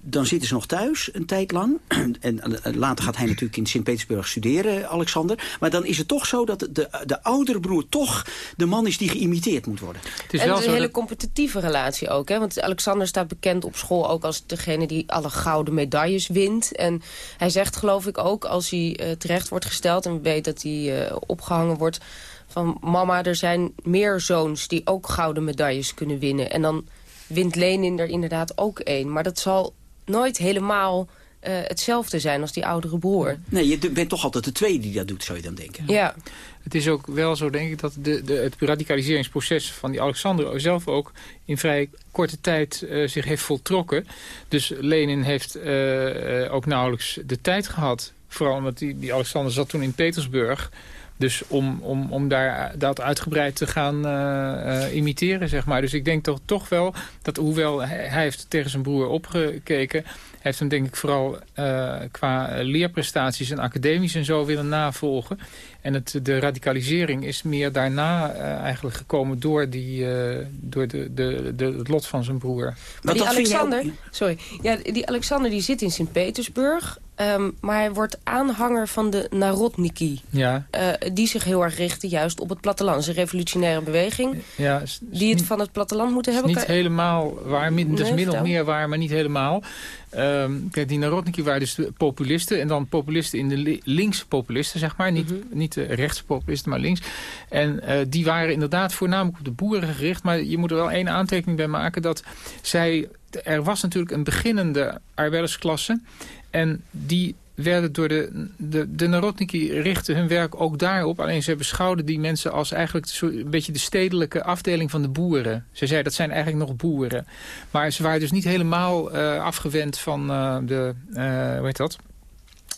dan zitten ze nog thuis een tijd lang. *clears throat* en later gaat hij natuurlijk in Sint-Petersburg studeren, Alexander. Maar dan is het toch zo dat de, de oudere broer toch de man is die geïmiteerd moet worden. Het is en wel het is een hele competitieve relatie ook, hè? Want Alexander staat bekend op school ook als degene die alle gouden medailles wint. En hij zegt geloof ik ook als hij uh, terecht wordt gesteld en weet dat hij uh, opgehangen wordt... van mama, er zijn meer zoons die ook gouden medailles kunnen winnen. En dan wint Lenin er inderdaad ook één. Maar dat zal nooit helemaal uh, hetzelfde zijn als die oudere broer. Nee, je bent toch altijd de tweede die dat doet, zou je dan denken. Ja. Het is ook wel zo, denk ik, dat de, de, het radicaliseringsproces van die Alexander zelf ook in vrij korte tijd uh, zich heeft voltrokken. Dus Lenin heeft uh, ook nauwelijks de tijd gehad. Vooral omdat die, die Alexander zat toen in Petersburg. Dus om, om, om daar dat uitgebreid te gaan uh, imiteren, zeg maar. Dus ik denk toch, toch wel dat hoewel hij, hij heeft tegen zijn broer opgekeken heeft hem denk ik vooral uh, qua leerprestaties en academisch en zo willen navolgen. En het, de radicalisering is meer daarna uh, eigenlijk gekomen door, die, uh, door de, de, de, het lot van zijn broer. Maar die Alexander, sorry, ja, die Alexander die zit in Sint-Petersburg. Um, maar hij wordt aanhanger van de Narodniki. Ja. Uh, die zich heel erg richten juist op het platteland. Het is een revolutionaire beweging. Ja, is, is die het niet, van het platteland moeten hebben. Niet helemaal waar. Dat is min of meer waar, maar niet helemaal. Um, kijk, die Narodniki waren dus populisten. En dan populisten in de li linkse populisten, zeg maar. Niet, mm -hmm. niet de rechtse populisten, maar links. En uh, die waren inderdaad voornamelijk op de boeren gericht. Maar je moet er wel één aantekening bij maken dat zij... Er was natuurlijk een beginnende arbeidersklasse. En die werden door de, de, de Narodniki richtten hun werk ook daarop. Alleen ze beschouwden die mensen als eigenlijk een beetje de stedelijke afdeling van de boeren. Ze zeiden dat zijn eigenlijk nog boeren. Maar ze waren dus niet helemaal uh, afgewend van uh, de, uh, hoe heet dat?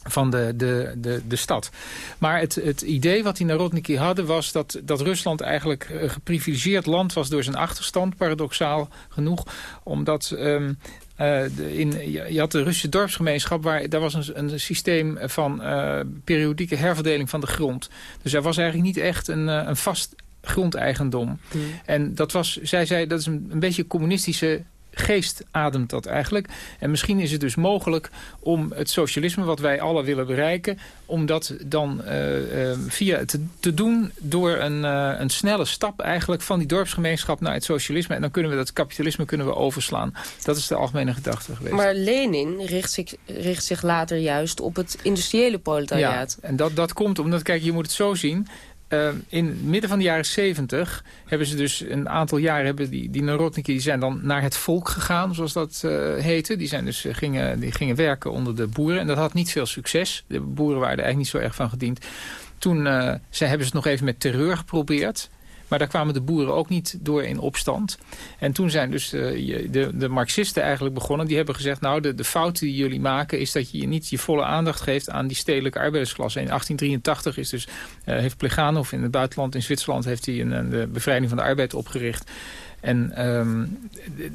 van de, de, de, de stad. Maar het, het idee wat die Narodniki hadden was dat, dat Rusland eigenlijk een geprivilegeerd land was door zijn achterstand, paradoxaal genoeg. Omdat um, uh, in, je had de Russische dorpsgemeenschap, waar daar was een, een systeem van uh, periodieke herverdeling van de grond. Dus er was eigenlijk niet echt een, een vast grondeigendom. Hmm. En dat was, zij zei, dat is een, een beetje communistische geest ademt dat eigenlijk. En misschien is het dus mogelijk om het socialisme wat wij alle willen bereiken... om dat dan uh, uh, via te, te, doen door een, uh, een snelle stap eigenlijk van die dorpsgemeenschap naar het socialisme. En dan kunnen we dat kapitalisme kunnen we overslaan. Dat is de algemene gedachte geweest. Maar Lenin richt zich, richt zich later juist op het industriële proletariaat. Ja, en dat, dat komt omdat, kijk, je moet het zo zien... Uh, in het midden van de jaren 70 hebben ze dus een aantal jaren... Hebben die, die Narodniki die zijn dan naar het volk gegaan, zoals dat uh, heette. Die, zijn dus, uh, gingen, die gingen werken onder de boeren. En dat had niet veel succes. De boeren waren er eigenlijk niet zo erg van gediend. Toen ze hebben ze het nog even met terreur geprobeerd. Maar daar kwamen de boeren ook niet door in opstand. En toen zijn dus de, de, de Marxisten eigenlijk begonnen. Die hebben gezegd, nou de, de fout die jullie maken... is dat je niet je volle aandacht geeft aan die stedelijke arbeidersklasse. In 1883 is dus, uh, heeft Pleganov in het buitenland, in Zwitserland... heeft hij een, een, de bevrijding van de arbeid opgericht. En, ehm,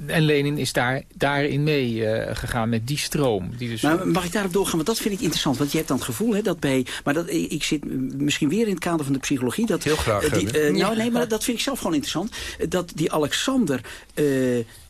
en Lenin is daar, daarin mee eh, gegaan met die stroom. Die dus... Maar mag ik daarop doorgaan? Want dat vind ik interessant. Want je hebt dan het gevoel hè, dat bij... Maar dat, ik zit misschien weer in het kader van de psychologie. Dat, Heel graag. die, uh, nou, nee, maar dat vind ik zelf gewoon interessant. Dat die Alexander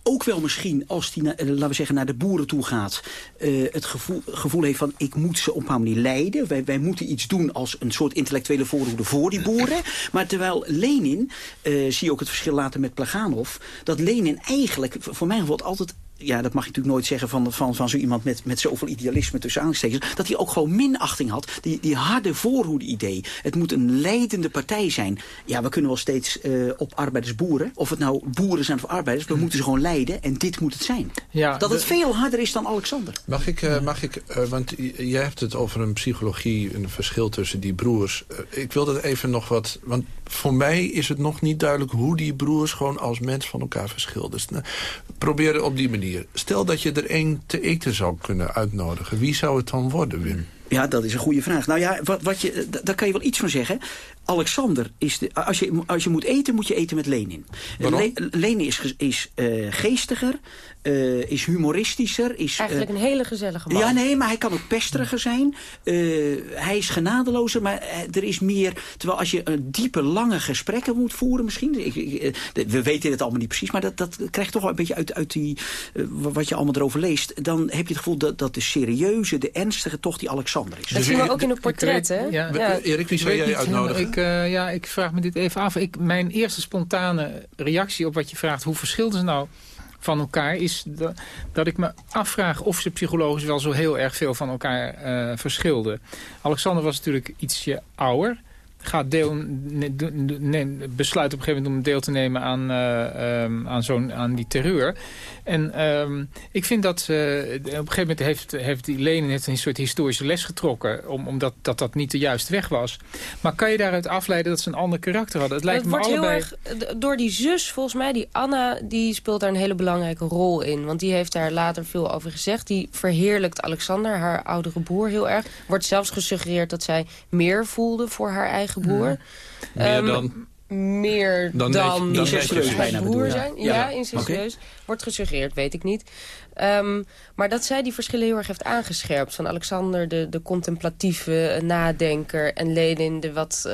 ook wel misschien, als die, laten we zeggen, naar de boeren toe gaat... Uh, het gevoel, gevoel heeft van, ik moet ze op een manier leiden. Wij, wij moeten iets doen als een soort intellectuele voorhoede voor die boeren. Maar terwijl Lenin, uh, zie je ook het verschil later met Plaganov... dat Lenin eigenlijk, voor mijn gevoel, altijd ja, dat mag je natuurlijk nooit zeggen van, van, van zo iemand met, met zoveel idealisme tussen aanstekens, dat hij ook gewoon minachting had. Die, die harde voorhoede-idee. Het moet een leidende partij zijn. Ja, we kunnen wel steeds uh, op arbeidersboeren, of het nou boeren zijn of arbeiders, we moeten ze gewoon leiden en dit moet het zijn. Ja, dat het veel harder is dan Alexander. Mag ik, uh, mag ik uh, want jij hebt het over een psychologie, een verschil tussen die broers. ik wil dat even nog wat, want voor mij is het nog niet duidelijk hoe die broers gewoon als mens van elkaar verschillen. Dus nou, probeer op die manier Stel dat je er één te eten zou kunnen uitnodigen. Wie zou het dan worden, Wim? Ja, dat is een goede vraag. Nou ja, wat, wat je, daar kan je wel iets van zeggen. Alexander is de, als, je, als je moet eten, moet je eten met Lenin. Le, Lenin is, is uh, geestiger, uh, is humoristischer. Is, Eigenlijk uh, een hele gezellige man. Ja, nee, maar hij kan ook pesteriger zijn. hij is genadelozer, maar er is meer... Terwijl als je een diepe, lange gesprekken moet voeren misschien... Ik, ik, we weten het allemaal niet precies, maar dat, dat krijgt toch wel een beetje uit, uit die, wat je allemaal erover leest. Dan heb je het gevoel dat, dat de serieuze, de ernstige toch die Alexander is. Dat zien we ook in het portret, hè? Ja. Ja. Erik, wie zou jij uitnodigen? Ik, uh, ja, ik vraag me dit even af. Ik, mijn eerste spontane reactie op wat je vraagt... hoe verschillen ze nou van elkaar... is dat, ik me afvraag of ze psychologisch wel zo heel erg veel van elkaar uh, verschilden. Alexander was natuurlijk ietsje ouder gaat deel, ne, ne, besluit op een gegeven moment om deel te nemen aan, uh, um, aan, zo'n aan die terreur. En um, ik vind dat uh, op een gegeven moment heeft, heeft die Lenin heeft een soort historische les getrokken. Om, omdat dat, dat niet de juiste weg was. Maar kan je daaruit afleiden dat ze een ander karakter hadden? Het lijkt me wordt allebei... heel erg, door die zus, volgens mij, die Anna, die speelt daar een hele belangrijke rol in. Want die heeft daar later veel over gezegd. Die verheerlijkt Alexander, haar oudere broer, heel erg. Wordt zelfs gesuggereerd dat zij meer voelde voor haar eigen broer. Meer um, dan? Meer dan, dan, incestueus bijna broer zijn. Ja, ja incestueus. Okay. Wordt gesuggereerd, weet ik niet. Um, maar dat zij die verschillen heel erg heeft aangescherpt. Van Alexander, de, de contemplatieve nadenker... en Lenin, de wat... Uh...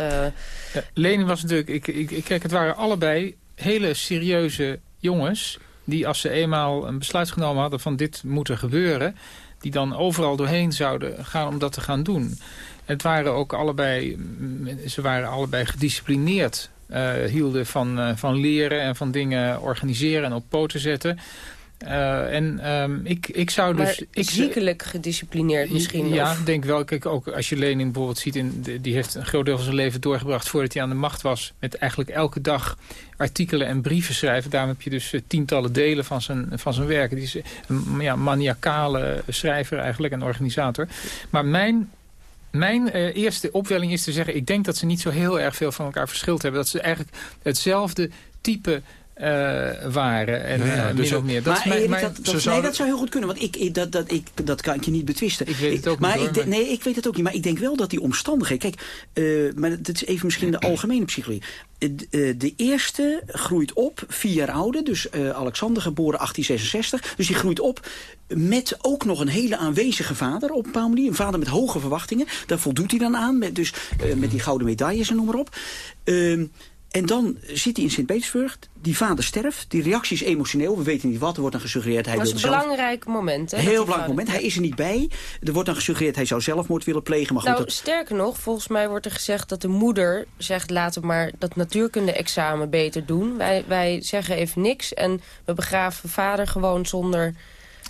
Ja, Lenin was natuurlijk... Ik, ik, ik, kijk, het waren allebei hele serieuze jongens... die als ze eenmaal een besluit genomen hadden van dit moet er gebeuren... die dan overal doorheen zouden gaan om dat te gaan doen... Het waren ook allebei, ze waren allebei gedisciplineerd. Uh, hielden van, uh, van leren en van dingen organiseren en op poten zetten. Uh, en um, ik, ik zou dus... Ik, ziekelijk gedisciplineerd misschien? Ja, of? denk wel. Kijk, ook als je Lenin bijvoorbeeld ziet... In, die heeft een groot deel van zijn leven doorgebracht voordat hij aan de macht was... met eigenlijk elke dag artikelen en brieven schrijven. Daarom heb je dus tientallen delen van zijn, van zijn werk. Die is een ja, maniacale schrijver eigenlijk en organisator. Maar mijn mijn uh, eerste opwelling is te zeggen... ik denk dat ze niet zo heel erg veel van elkaar verschild hebben. Dat ze eigenlijk hetzelfde type waren. En, ja, ja, uh, dus of meer. Dat maar mijn, mijn, dat, dat, nee, dat zou heel goed kunnen. Want ik, ik, dat, dat, ik, dat kan ik je niet betwisten. Ik weet het ook maar niet ik, Nee, ik weet het ook niet. Maar ik denk wel dat die omstandigheden... Kijk, uh, maar dat is even misschien de algemene psychologie. De eerste groeit op, vier jaar ouder. Dus Alexander, geboren 1866. Dus die groeit op met ook nog een hele aanwezige vader op een bepaalde manier. Een vader met hoge verwachtingen. Daar voldoet hij dan aan. Met, dus met die gouden medailles en noem maar op. Uh, en dan zit hij in Sint-Petersburg. Die vader sterft. Die reactie is emotioneel. We weten niet wat. Er wordt dan gesuggereerd... Hij dat is een zelf... belangrijk moment. Hè, Heel belangrijk moment. Hij is er niet bij. Er wordt dan gesuggereerd... hij zou zelfmoord willen plegen. Maar goed, nou, dat... sterker nog. Volgens mij wordt er gezegd dat de moeder zegt... laten we maar dat natuurkunde-examen beter doen. Wij, wij zeggen even niks. En we begraven vader gewoon zonder...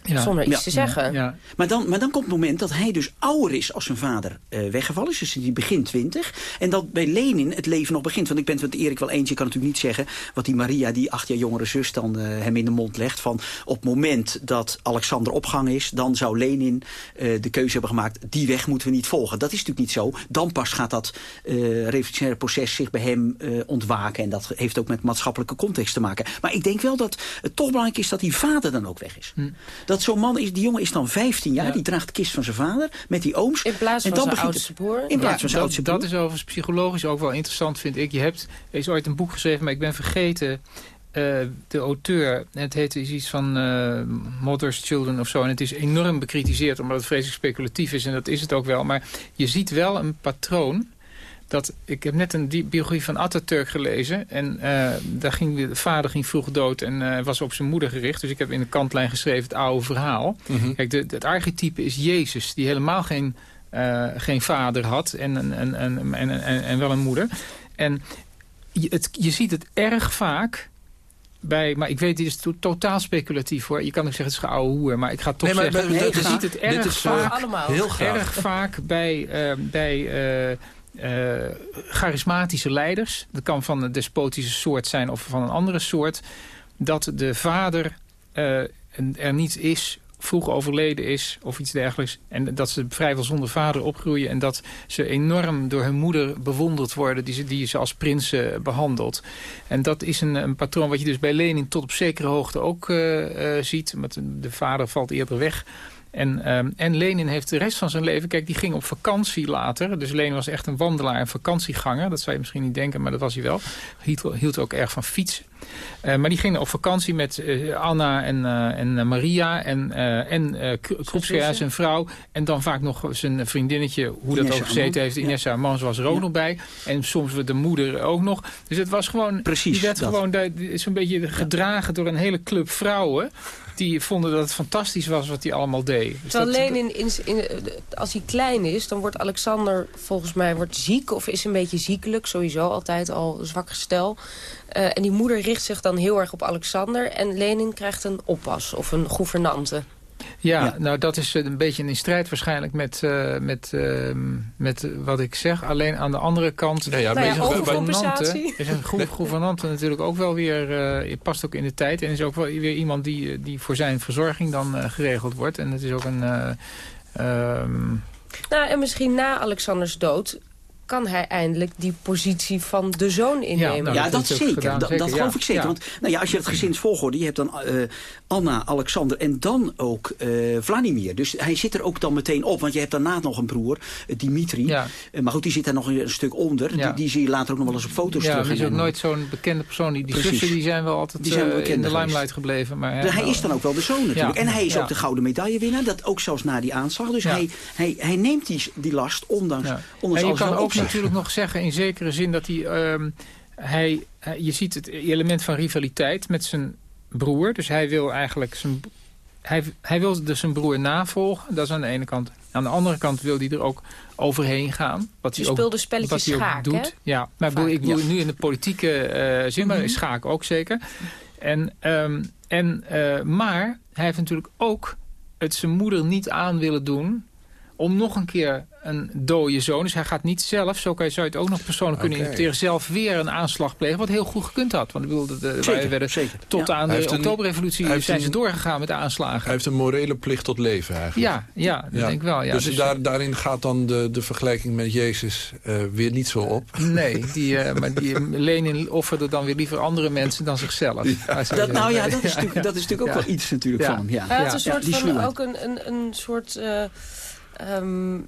Ja, zonder iets ja, te zeggen. Ja, maar, dan, maar dan komt het moment dat hij dus ouder is als zijn vader uh, weggevallen is. Dus die begint twintig. En dat bij Lenin het leven nog begint. Want ik ben het met Erik wel eentje. Ik kan natuurlijk niet zeggen wat die Maria, die acht jaar jongere zus, dan uh, hem in de mond legt. Van op het moment dat Alexander opgang is, dan zou Lenin uh, de keuze hebben gemaakt. Die weg moeten we niet volgen. Dat is natuurlijk niet zo. Dan pas gaat dat revolutionaire proces zich bij hem ontwaken. En dat heeft ook met maatschappelijke context te maken. Maar ik denk wel dat het toch belangrijk is dat die vader dan ook weg is. Hm. Dat zo'n man is, die jongen is dan 15 jaar, ja. die draagt de kist van zijn vader met die ooms. In plaats van en dan zijn begint oudste broer. In plaats ja, van zijn oudste broer. Dat is overigens psychologisch ook wel interessant, vind ik. Je hebt, er is ooit een boek geschreven, maar ik ben vergeten de auteur, het heet iets van uh, Mother's Children of zo... en het is enorm bekritiseerd omdat het vreselijk speculatief is... en dat is het ook wel, maar je ziet wel een patroon dat ik heb net een biografie van Atatürk gelezen. En uh, daar ging, de vader ging vroeg dood en uh, was op zijn moeder gericht. Dus ik heb in de kantlijn geschreven het oude verhaal. Mhm. Kijk, de, het archetype is Jezus, die helemaal geen, uh, geen vader had en, en, en, en, en, en, wel een moeder. En je, het, je ziet het erg vaak bij, maar ik weet, dit is to totaal speculatief hoor. Je kan ook zeggen, het is geouwe hoer, maar ik ga toch nee, zeggen... nee, je ziet het erg vaak, heel erg vaak bij, uh, bij uh, uh, charismatische leiders. Dat kan van een despotische soort zijn of van een andere soort. Dat de vader uh, er niet is, vroeg overleden is of iets dergelijks. En dat ze vrijwel zonder vader opgroeien. En dat ze enorm door hun moeder bewonderd worden. Die ze, die ze als prinsen behandelt. En dat is een, een patroon wat je dus bij Lenin tot op zekere hoogte ook ziet. Want de vader valt eerder weg. En, um, en Lenin heeft de rest van zijn leven... Kijk, die ging op vakantie later. Dus Lenin was echt een wandelaar en vakantieganger. Dat zou je misschien niet denken, maar dat was hij wel. Hield, hield ook erg van fietsen. Uh, maar die ging op vakantie met uh, Anna en, uh, en Maria en, en zijn vrouw. En dan vaak nog zijn vriendinnetje, hoe dat ook gezeten heeft. Inessa ja. was er ook ja. nog bij. En soms de moeder ook nog. Dus het was gewoon... Precies, die werd gewoon zo'n beetje gedragen door een hele club vrouwen die vonden dat het fantastisch was wat hij allemaal deed. Dus alleen in, in, in, als hij klein is, dan wordt Alexander volgens mij wordt ziek... of is een beetje ziekelijk, sowieso altijd al zwak gestel. Uh, en die moeder richt zich dan heel erg op Alexander... en Lenin krijgt een oppas of een gouvernante. Ja, nou dat is een beetje in strijd waarschijnlijk met, uh, met, uh, met wat ik zeg. Alleen aan de andere kant... Ja, ja, nou ja, gouvernante *laughs* is een goede gouvernante natuurlijk ook wel weer... Uh, past ook in de tijd. En is ook wel weer iemand die, die voor zijn verzorging dan geregeld wordt. En het is ook een... Um... Nou, en misschien na Alexanders dood kan hij eindelijk die positie van de zoon innemen. Ja, nou, ja dat, zeker. dat, geloof ik zeker. Want nou ja, als je het gezinsvolgorde, je hebt dan uh, Anna, Alexander en dan ook uh, Vladimir. Dus hij zit er ook dan meteen op. Want je hebt daarna nog een broer, uh, Dimitri. Ja. maar goed, die zit daar nog een, stuk onder. Die, die, zie je later ook nog wel eens op foto's ja, terug. Ja, is ook nooit zo'n bekende persoon. Die, die zussen die zijn wel altijd die zijn in de limelight gebleven. Maar, hij is dan ook wel de zoon natuurlijk. En hij is ook de gouden medaillewinnaar. Dat ook zelfs na die aanslag. Dus hij, hij, hij neemt die, die last ondanks, ondanks alles kan ook natuurlijk nog zeggen in zekere zin dat hij, um, hij, Je ziet het element van rivaliteit met zijn broer. Dus hij wil eigenlijk zijn... Hij, hij wil dus zijn broer navolgen. Dat is aan de ene kant. Aan de andere kant wil hij er ook overheen gaan. Wat hij speelde ook, spelletjes wat hij ook doet. Ja, maar Vaak, ik bedoel nu in de politieke uh, zin, maar mm -hmm. schaak ook zeker. En, um, en, uh, maar hij heeft natuurlijk ook het zijn moeder niet aan willen doen om nog een keer een dode zoon. Dus hij gaat niet zelf, zo kan je, zou je het ook nog persoonlijk kunnen interpreteren... zelf weer een aanslag plegen, wat heel goed gekund had. Want ik bedoel, de, de, zeker, werden, zeker. tot aan de oktoberrevolutie zijn ze doorgegaan met de aanslagen. Hij heeft een morele plicht tot leven eigenlijk. Ja, ja dat denk ik wel. Ja. Dus, dus daar, daarin gaat dan de, de vergelijking met Jezus uh, weer niet zo op? Nee, die, uh, maar die Lenin offerde dan weer liever andere mensen dan zichzelf. Ja. Dat, nou ja, dat is natuurlijk, dat is natuurlijk ook wel iets natuurlijk van hem. Ja. Hij had een soort van, ook een, een, een soort... Uh, um,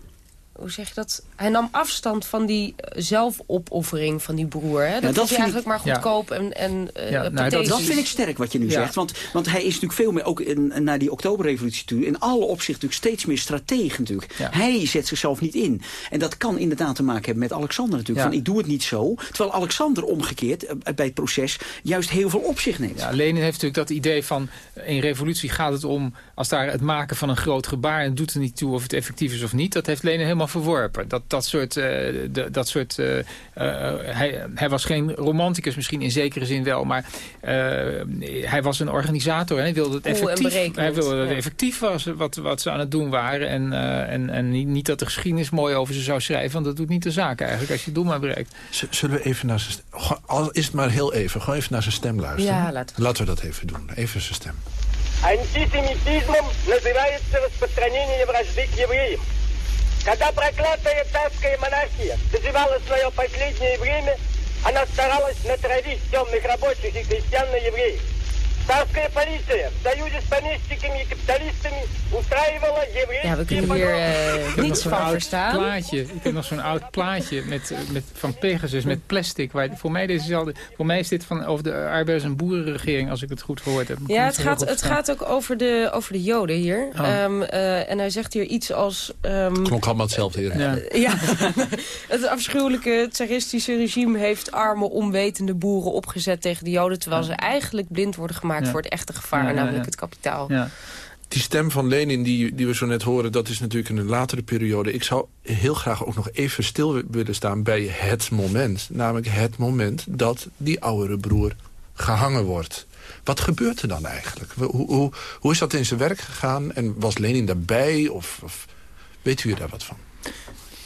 hoe zeg je dat? Hij nam afstand van die zelfopoffering van die broer. Hè? Dat, ja, dat is eigenlijk maar goedkoop ja. en, en uh, ja, nou, dat, dat, vind ik sterk wat je nu zegt. Want, want hij is natuurlijk veel meer, ook in, naar die oktoberrevolutie toe... in alle opzichten natuurlijk steeds meer stratege natuurlijk. Hij zet zichzelf niet in. En dat kan inderdaad te maken hebben met Alexander natuurlijk. Van ik doe het niet zo. Terwijl Alexander omgekeerd uh, bij het proces juist heel veel op zich neemt. Ja, Lenin heeft natuurlijk dat idee van... in revolutie gaat het om als daar het maken van een groot gebaar... en doet er niet toe of het effectief is of niet. Dat heeft Lenin helemaal verworpen. Dat, dat soort... Uh, de, dat soort uh, uh, hij, hij was geen romanticus misschien in zekere zin wel. Maar hij was een organisator. Hij wilde het effectief, hij wilde dat het effectief was wat, wat ze aan het doen waren. En, en, en niet, niet dat de geschiedenis mooi over ze zou schrijven. Want dat doet niet de zaak eigenlijk als je het doel maar bereikt. Zullen we even naar zijn stem... Al is het maar heel even. Gewoon even naar zijn stem luisteren. Ja, laten we. laten we dat even doen. Even zijn stem. Антисемитизмом называется распространение вражды к евреям. Когда проклятая царская монархия доживала свое последнее время, она старалась натравить темных рабочих и крестьян на евреев. Царская полиция в союзе с помещиками и капиталистами устраивала еврейские... Ja, we kunnen hier uh, niets van verstaan. Plaatje, ik heb nog zo'n oud plaatje met, met, van Pegasus met plastic. Waar, voor, mij deze, voor mij is dit van over de arbeiders- en boerenregering, als ik het goed gehoord heb. Ja, het gaat, het gaat ook over de, over de joden hier. Oh. Um, uh, en hij zegt hier iets als... Um, Klonk allemaal hetzelfde hier. Ja. *laughs* ja. het afschuwelijke tsaristische regime heeft arme, onwetende boeren opgezet tegen de joden... terwijl ze eigenlijk blind worden gemaakt ja. voor het echte gevaar, ja, namelijk het kapitaal. Die stem van Lenin die, die we zo net horen, dat is natuurlijk in een latere periode. Ik zou heel graag ook nog even stil willen staan bij het moment. Namelijk het moment dat die oudere broer gehangen wordt. Wat gebeurt er dan eigenlijk? Hoe, hoe, hoe is dat in zijn werk gegaan? En was Lenin daarbij? Of, of weet u daar wat van?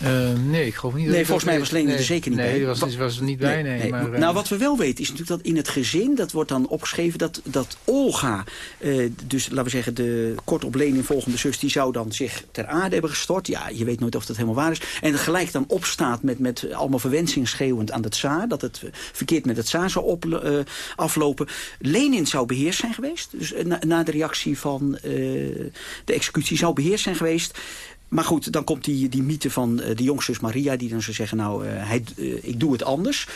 Uh, nee, ik geloof niet. Nee, volgens mij was Lenin nee, er zeker niet nee, bij. Nee, was, was, was er niet bij, nee. nee. Maar, uh, nou, wat we wel weten is natuurlijk dat in het gezin... dat wordt dan opgeschreven dat, dat Olga... Uh, dus laten we zeggen de kort op Lenin volgende zus... die zou dan zich ter aarde hebben gestort. Ja, je weet nooit of dat helemaal waar is. En gelijk dan opstaat met, met allemaal verwensingen schreeuwend aan de tsaar... dat het verkeerd met het tsaar zou op, uh, aflopen. Lenin zou beheerst zijn geweest. Dus na, na de reactie van de executie zou beheerst zijn geweest... Maar goed, dan komt die, die mythe van uh, de jongzus Maria... die dan zou zeggen, nou, uh, hij, uh, ik doe het anders.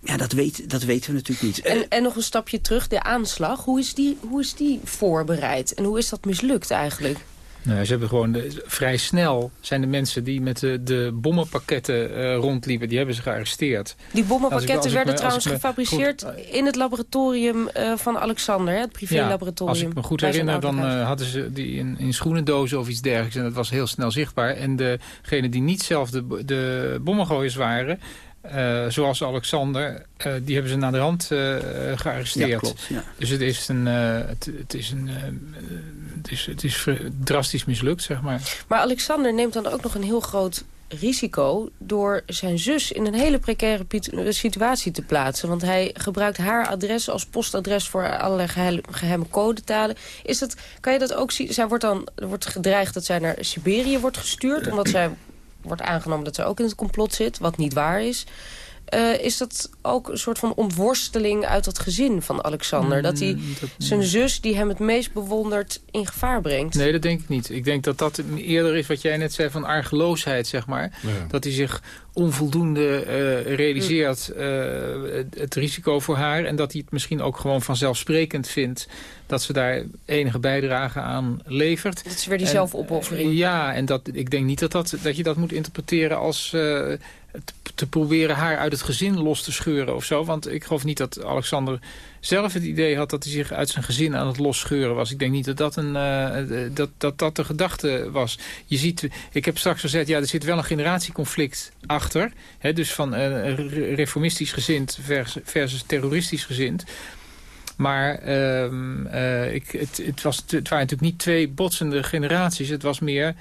Ja, dat, weet, dat weten we natuurlijk niet. En, en nog een stapje terug, de aanslag. Hoe is, die, hoe is die voorbereid? En hoe is dat mislukt eigenlijk? Nou, ze hebben gewoon de, vrij snel zijn de mensen die met de, de bommenpakketten uh, rondliepen, die hebben ze gearresteerd. Die bommenpakketten werden me, trouwens me, gefabriceerd goed, in het laboratorium uh, van Alexander, hè, het privélaboratorium. Ja, als ik me goed herinner, dan uh, hadden ze die in, in schoenendozen of iets dergelijks en dat was heel snel zichtbaar. En degenen die niet zelf de, de bommengooiers waren, uh, zoals Alexander, uh, die hebben ze naar de hand uh, gearresteerd. Ja, klopt, ja. Dus het is een, het, het, is een het is, het is drastisch mislukt, zeg maar. Maar Alexander neemt dan ook nog een heel groot risico... door zijn zus in een hele precaire situatie te plaatsen. Want hij gebruikt haar adres als postadres voor allerlei geheime, geheime codetalen. Is dat, kan je dat ook zien? Zij wordt dan, er wordt gedreigd dat zij naar Siberië wordt gestuurd... omdat zij wordt aangenomen dat ze ook in het complot zit, wat niet waar is. Uh, is dat ook een soort van ontworsteling uit het gezin van Alexander? Mm, dat hij dat, zijn zus, die hem het meest bewondert, in gevaar brengt? Nee, dat denk ik niet. Ik denk dat dat eerder is wat jij net zei van argeloosheid, zeg maar. Ja. Dat hij zich onvoldoende uh, realiseert uh, het risico voor haar... en dat hij het misschien ook gewoon vanzelfsprekend vindt... dat ze daar enige bijdrage aan levert. Dat is weer die en, zelfopoffering. ja, en dat, ik denk niet dat, dat, dat je dat moet interpreteren als... Uh, te proberen haar uit het gezin los te scheuren of zo. Want ik geloof niet dat Alexander zelf het idee had dat hij zich uit zijn gezin aan het losscheuren was. Ik denk niet dat dat, een, uh, dat, dat, dat de gedachte was. Je ziet, ik heb straks gezegd, ja, er zit wel een generatieconflict achter. Hè, dus van uh, reformistisch gezind versus, versus terroristisch gezind. Maar uh, ik, het, het, was, het waren natuurlijk niet twee botsende generaties. Het was meer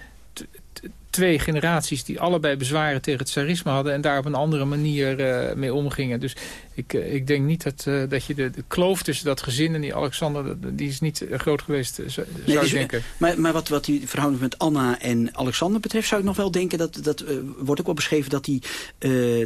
twee generaties die allebei bezwaren tegen het tsarisme hadden... en daar op een andere manier uh, mee omgingen. Dus ik, uh, ik denk niet dat, uh, dat je de, de, kloof tussen dat gezin en die Alexander... die is niet groot geweest, zou nee, dus, denken. Maar, maar wat, wat die verhouding met Anna en Alexander betreft... zou ik nog wel denken, dat, dat wordt ook wel beschreven... Dat, die,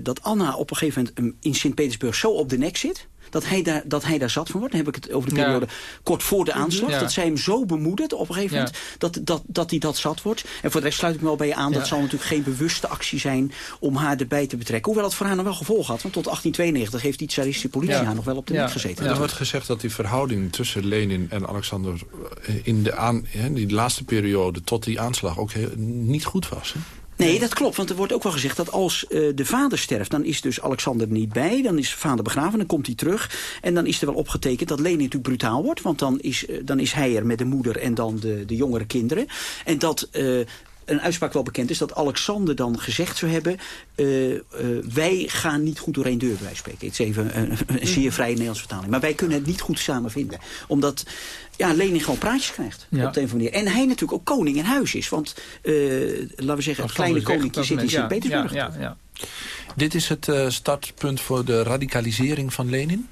dat Anna op een gegeven moment in Sint-Petersburg zo op de nek zit dat hij daar, dat hij daar zat van wordt. Dan heb ik het over de periode ja. kort voor de aanslag. Ja. Dat zij hem zo bemoedert op een gegeven moment dat, dat, dat hij dat zat wordt. En voor de rest sluit ik me wel bij je aan. Dat zal natuurlijk geen bewuste actie zijn om haar erbij te betrekken. Hoewel het voor haar nog wel gevolg had. Want tot 1892 heeft die tsaristische politie haar nog wel op de nek gezeten. Er wordt gezegd dat die verhouding tussen Lenin en Alexander in de aan, die laatste periode tot die aanslag ook heel, niet goed was. Hè? Nee, dat klopt. Want er wordt ook wel gezegd dat als uh, de vader sterft... dan is dus Alexander er niet bij. Dan is vader begraven, dan komt hij terug. En dan is er wel opgetekend dat Lenin natuurlijk brutaal wordt. Want dan is, uh, dan is hij er met de moeder en dan de, de jongere kinderen. En dat... Uh, een uitspraak wel bekend is dat Alexander dan gezegd zou hebben... Wij gaan niet goed door één deur, bij spreken. Het is even een, zeer vrije Nederlandse vertaling. Maar wij kunnen het niet goed samen vinden. Omdat ja, Lenin gewoon praatjes krijgt. Ja. Op de een of andere manier. En hij natuurlijk ook koning in huis is. Want, uh, laten we zeggen, het kleine koninkje zit in Sint-Petersburg. Ja, ja, ja, Dit is het startpunt voor de radicalisering van Lenin?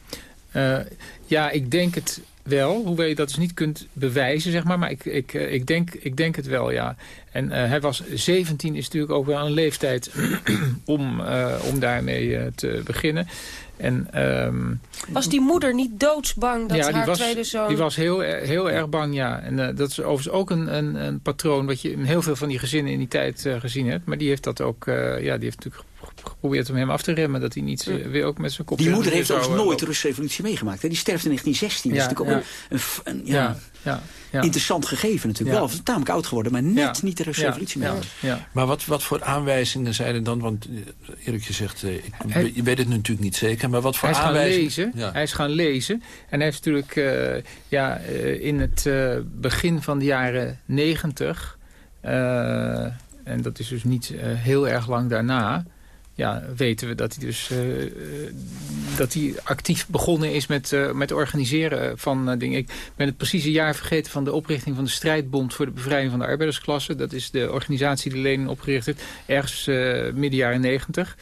Uh, ja, ik denk het wel, hoewel je dat dus niet kunt bewijzen, zeg maar. Maar ik, ik, eh, ik, denk, ik denk het wel, ja. En uh, hij was 17, is natuurlijk ook wel een leeftijd *clears throat* om, uh, om daarmee te beginnen. En, um, was die moeder niet doodsbang dat ja, haar was, tweede zoon... die was heel, heel erg bang, ja. En uh, dat is overigens ook een, een, een, patroon... wat je in heel veel van die gezinnen in die tijd uh, gezien hebt. Maar die heeft dat ook... Uh, ja, die heeft natuurlijk geprobeerd om hem af te remmen. Dat hij niet uh, weer ook met zijn kop... Die moeder heeft ook nooit de Russische revolutie meegemaakt. Hè? Die sterft in 1916. Ja, dat is natuurlijk ja. ook een, een, een ja, ja. Ja. Interessant gegeven natuurlijk. Wel tamelijk oud geworden, maar net niet de Russische revolutie meer. Ja. Maar wat, wat voor aanwijzingen zijn er dan? Want Erik, je zegt, uh, ik, hij, je weet het natuurlijk niet zeker. Maar wat voor hij is aanwijzingen? Gaan lezen, Hij is gaan lezen. En hij heeft natuurlijk uh, ja, uh, in het begin van de jaren negentig... en dat is dus niet heel erg lang daarna ja, weten we dat hij dus uh, dat hij actief begonnen is met, uh, met organiseren van uh, dingen. Ik ben het precieze jaar vergeten van de oprichting van de strijdbond voor de bevrijding van de arbeidersklasse. Dat is de organisatie die Lenin opgericht heeft, ergens midden jaren negentig.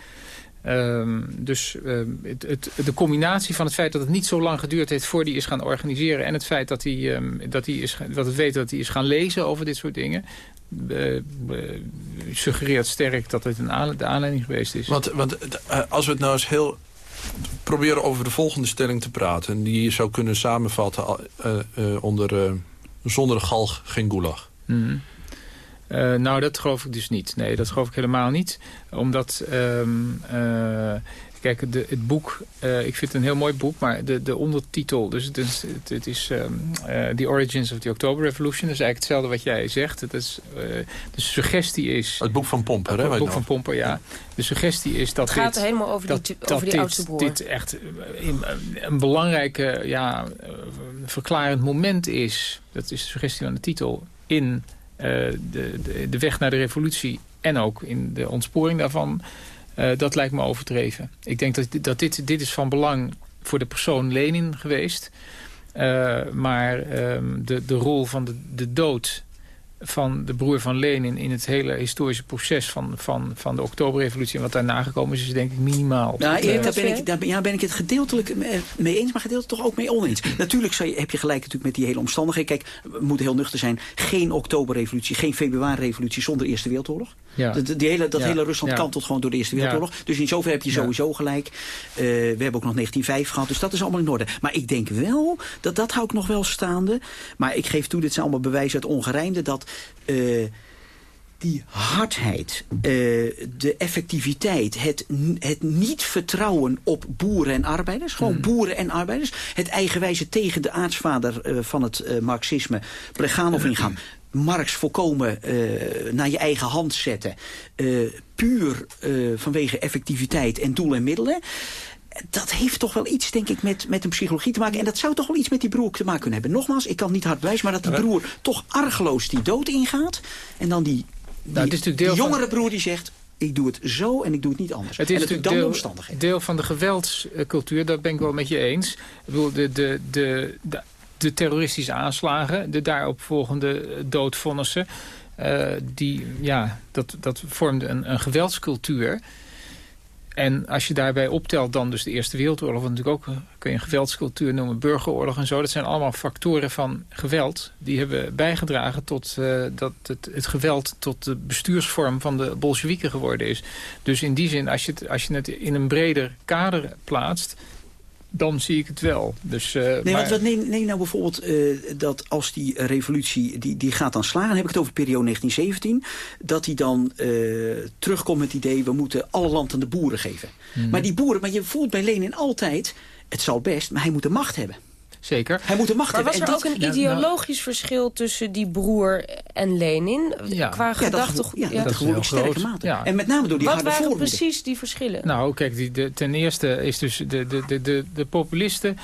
Um, dus um, het, het, de combinatie van het feit dat het niet zo lang geduurd heeft... voor hij is gaan organiseren... en het feit dat hij, um, dat hij is, dat het weet dat hij is gaan lezen over dit soort dingen... Uh, uh, suggereert sterk dat het een aanle de aanleiding geweest is. Want, want uh, als we het nou eens heel proberen over de volgende stelling te praten... die je zou kunnen samenvatten onder zonder galg geen gulag. Mm. Uh, nou, dat geloof ik dus niet. Nee, dat geloof ik helemaal niet. Omdat, um, uh, kijk, de, het boek, uh, ik vind het een heel mooi boek, maar de, de ondertitel, dus het is, het, het is um, The Origins of the October Revolution, dat is eigenlijk hetzelfde wat jij zegt. Het is, de suggestie is... Het boek van Pomper, hè? Het boek van Pomper, ja. De suggestie is dat Het gaat dit, helemaal over dat, die, dat over die dit, oudste broer. dit echt een, een belangrijke, ja, verklarend moment is. Dat is de suggestie van de titel, in... Uh, de, de, de, weg naar de revolutie en ook in de ontsporing daarvan, uh, dat lijkt me overdreven. Ik denk dat, dat dit, dit is van belang voor de persoon Lenin geweest. Uh, maar um, de, de rol van de, de dood van de broer van Lenin in het hele historische proces van, van, van de oktoberrevolutie en wat daarna gekomen is, is denk ik minimaal. Nou, Erik, daar ben ik, daar, ja, ben ik het gedeeltelijk mee eens, maar gedeeltelijk toch ook mee oneens. Natuurlijk je, heb je gelijk natuurlijk met die hele omstandigheden. Kijk, we moeten heel nuchter zijn. Geen oktoberrevolutie, geen februari-revolutie zonder Eerste Wereldoorlog. Ja. Dat, die hele, dat ja. hele Rusland ja. kantelt gewoon door de Eerste Wereldoorlog. Dus in zover heb je sowieso gelijk. Uh, we hebben ook nog 1905 gehad, dus dat is allemaal in orde. Maar ik denk wel, dat, dat hou ik nog wel staande. Maar ik geef toe, dit zijn allemaal bewijzen uit ongerijnde, dat uh, die hardheid, uh, de effectiviteit, het, het niet vertrouwen op boeren en arbeiders. Gewoon hmm. boeren en arbeiders. Het eigenwijze tegen de aartsvader uh, van het uh, marxisme, Pleganov ingaan. Marx volkomen naar je eigen hand zetten. puur vanwege effectiviteit en doel en middelen dat heeft toch wel iets, denk ik, met, met een psychologie te maken. En dat zou toch wel iets met die broer te maken kunnen hebben. Nogmaals, ik kan niet hard wijzen, maar dat die broer toch argeloos die dood ingaat. En dan die, die, nou, het is die jongere van... broer die zegt... Ik doe het zo en ik doe het niet anders. Het is en natuurlijk dan deel, de omstandigheden. deel van de geweldscultuur, daar ben ik wel met je eens. Ik bedoel, de, de, de, de, de terroristische aanslagen, de daarop volgende doodvonnissen... Uh, die, ja, dat, dat vormde een, een geweldscultuur... En als je daarbij optelt dan dus de Eerste Wereldoorlog... wat natuurlijk ook kun je een geweldscultuur noemen, burgeroorlog en zo... dat zijn allemaal factoren van geweld. Die hebben bijgedragen tot dat het, het, geweld tot de bestuursvorm van de Bolsjewieken geworden is. Dus in die zin, als je als je het in een breder kader plaatst dan zie ik het wel. Dus, uh, nee, maar... wat, nee, nee, nou bijvoorbeeld uh, dat als die revolutie die, die gaat dan slagen... dan heb ik het over periode 1917... dat hij dan uh, terugkomt met het idee... we moeten alle land aan de boeren geven. Hmm. Maar die boeren, maar je voelt bij Lenin altijd... het zal best, maar hij moet de macht hebben. Zeker. Hij moet de macht maar hebben. was er ook een ideologisch ja, nou... verschil tussen die broer en Lenin? Ja. Qua gedachten? Ja, ja, dat, dat is sterke mate. Ja. En met name door die Wat harde waren precies die verschillen? Nou, kijk, die, de, ten eerste is dus de, de, de, de, de populisten...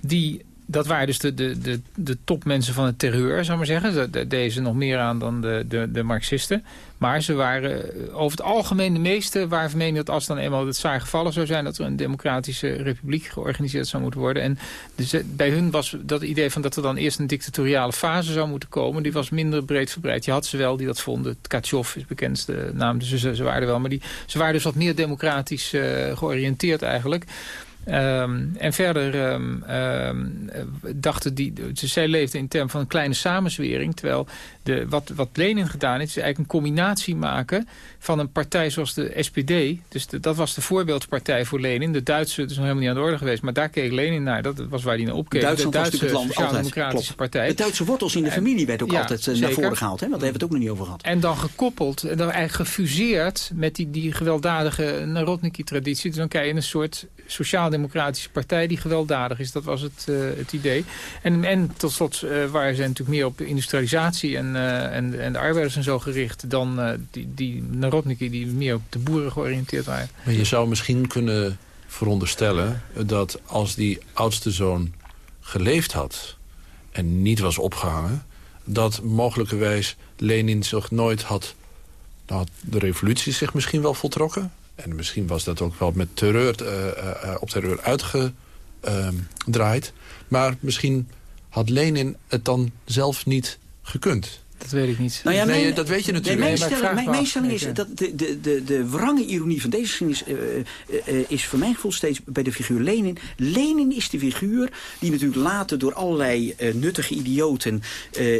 die dat waren dus de, de, de, de topmensen van het terreur, zou maar zeggen. Deze nog meer aan dan de, de, de marxisten. Maar ze waren over het algemeen de meeste waren van mening dat als dan eenmaal het zwaar gevallen zou zijn... dat er een democratische republiek georganiseerd zou moeten worden. En dus bij hun was dat idee van dat er dan eerst een dictatoriale fase zou moeten komen... die was minder breed verbreid. Je had ze wel die dat vonden. Tkachov is bekendste naam, dus ze, ze waren wel. Maar die, ze waren dus wat meer democratisch uh, georiënteerd eigenlijk... Ehm, en verder ehm, ehm, dachten die... Zij leefden in termen van een kleine samenzwering. Terwijl de, wat, wat Lenin gedaan heeft... is eigenlijk een combinatie maken van een partij zoals de SPD. Dus dat was de voorbeeldpartij voor Lenin. De Duitse, dat is nog helemaal niet aan de orde geweest. Maar daar keek Lenin naar. Dat was waar hij naar opkeek. Duitsland de Duitse Sociaal-Democratische Partij. De Duitse wortels in de familie werd ook ja, altijd uh, naar voren gehaald. Hè? Want daar hebben we het ook nog niet over gehad. En dan gekoppeld, en dan eigenlijk gefuseerd met die, die gewelddadige Narodniki-traditie. Dus dan krijg je een soort sociaal-democratische partij die gewelddadig is. Dat was het, uh, het idee. En, en tot slot uh, waren ze natuurlijk meer op industrialisatie en, uh, en, en de arbeiders en zo gericht... dan die, die Narodniki die meer op de boeren georiënteerd waren. Maar je zou misschien kunnen veronderstellen dat als die oudste zoon geleefd had... en niet was opgehangen, dat mogelijkerwijs Lenin zich nooit had... Nou, de revolutie zich misschien wel voltrokken. En misschien was dat ook wel met terreur, uh, uh, op terreur uitgedraaid. maar misschien had Lenin het dan zelf niet gekund. Dat weet ik niet. Nou ja, nee, mijn, dat weet je natuurlijk. Nee, Nee, mijn, stelling, mijn, mijn is dat de, de, de, de wrange ironie van deze geschiedenis uh, uh, is voor mijn gevoel steeds bij de figuur Lenin. Lenin is de figuur die natuurlijk later door allerlei uh, nuttige idioten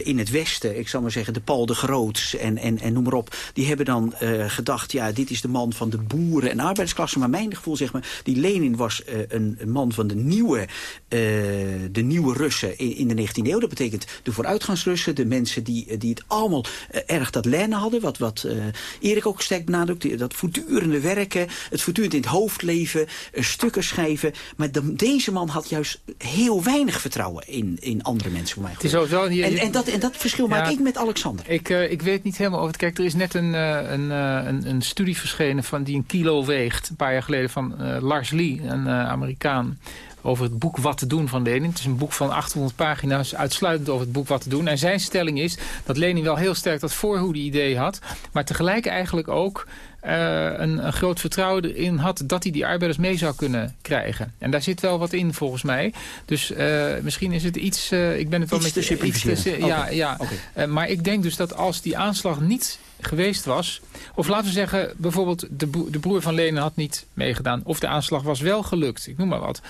in het Westen, ik zal maar zeggen de Paul de Groots en, en, en noem maar op, die hebben dan gedacht, ja, dit is de man van de boeren en arbeidersklasse. Maar mijn gevoel, zeg maar, die Lenin was een, een man van de nieuwe, de nieuwe Russen in, in de 19e eeuw. Dat betekent de vooruitgangsrussen, de mensen die, die het allemaal uh, erg dat lijnen hadden. Wat, wat uh, Erik ook sterk benadrukt. Dat voortdurende werken, het voortdurend in het hoofd leven, uh, stukken schrijven. Maar de, deze man had juist heel weinig vertrouwen in, in andere mensen voor mij. Het is wel, je, en, en, dat, en dat verschil ja, maak ik met Alexander. Ik, ik weet niet helemaal over het. Kijk, er is net een, een, een, een studie verschenen van die een kilo weegt. Een paar jaar geleden van Lars Lee, een Amerikaan over het boek Wat te doen van Lenin. Het is een boek van 800 pagina's, uitsluitend over het boek Wat te doen. En zijn stelling is dat Lenin wel heel sterk dat voorhoede idee had... maar tegelijk eigenlijk ook uh, een, een, groot vertrouwen erin had... dat hij die arbeiders mee zou kunnen krijgen. En daar zit wel wat in, volgens mij. Dus uh, misschien is het iets... Uh, ik ben het wel iets met te. Ja, okay. ja. Okay. maar ik denk dus dat als die aanslag niet geweest was... of laten we zeggen, bijvoorbeeld de, de broer van Lenin had niet meegedaan... of de aanslag was wel gelukt, ik noem maar wat...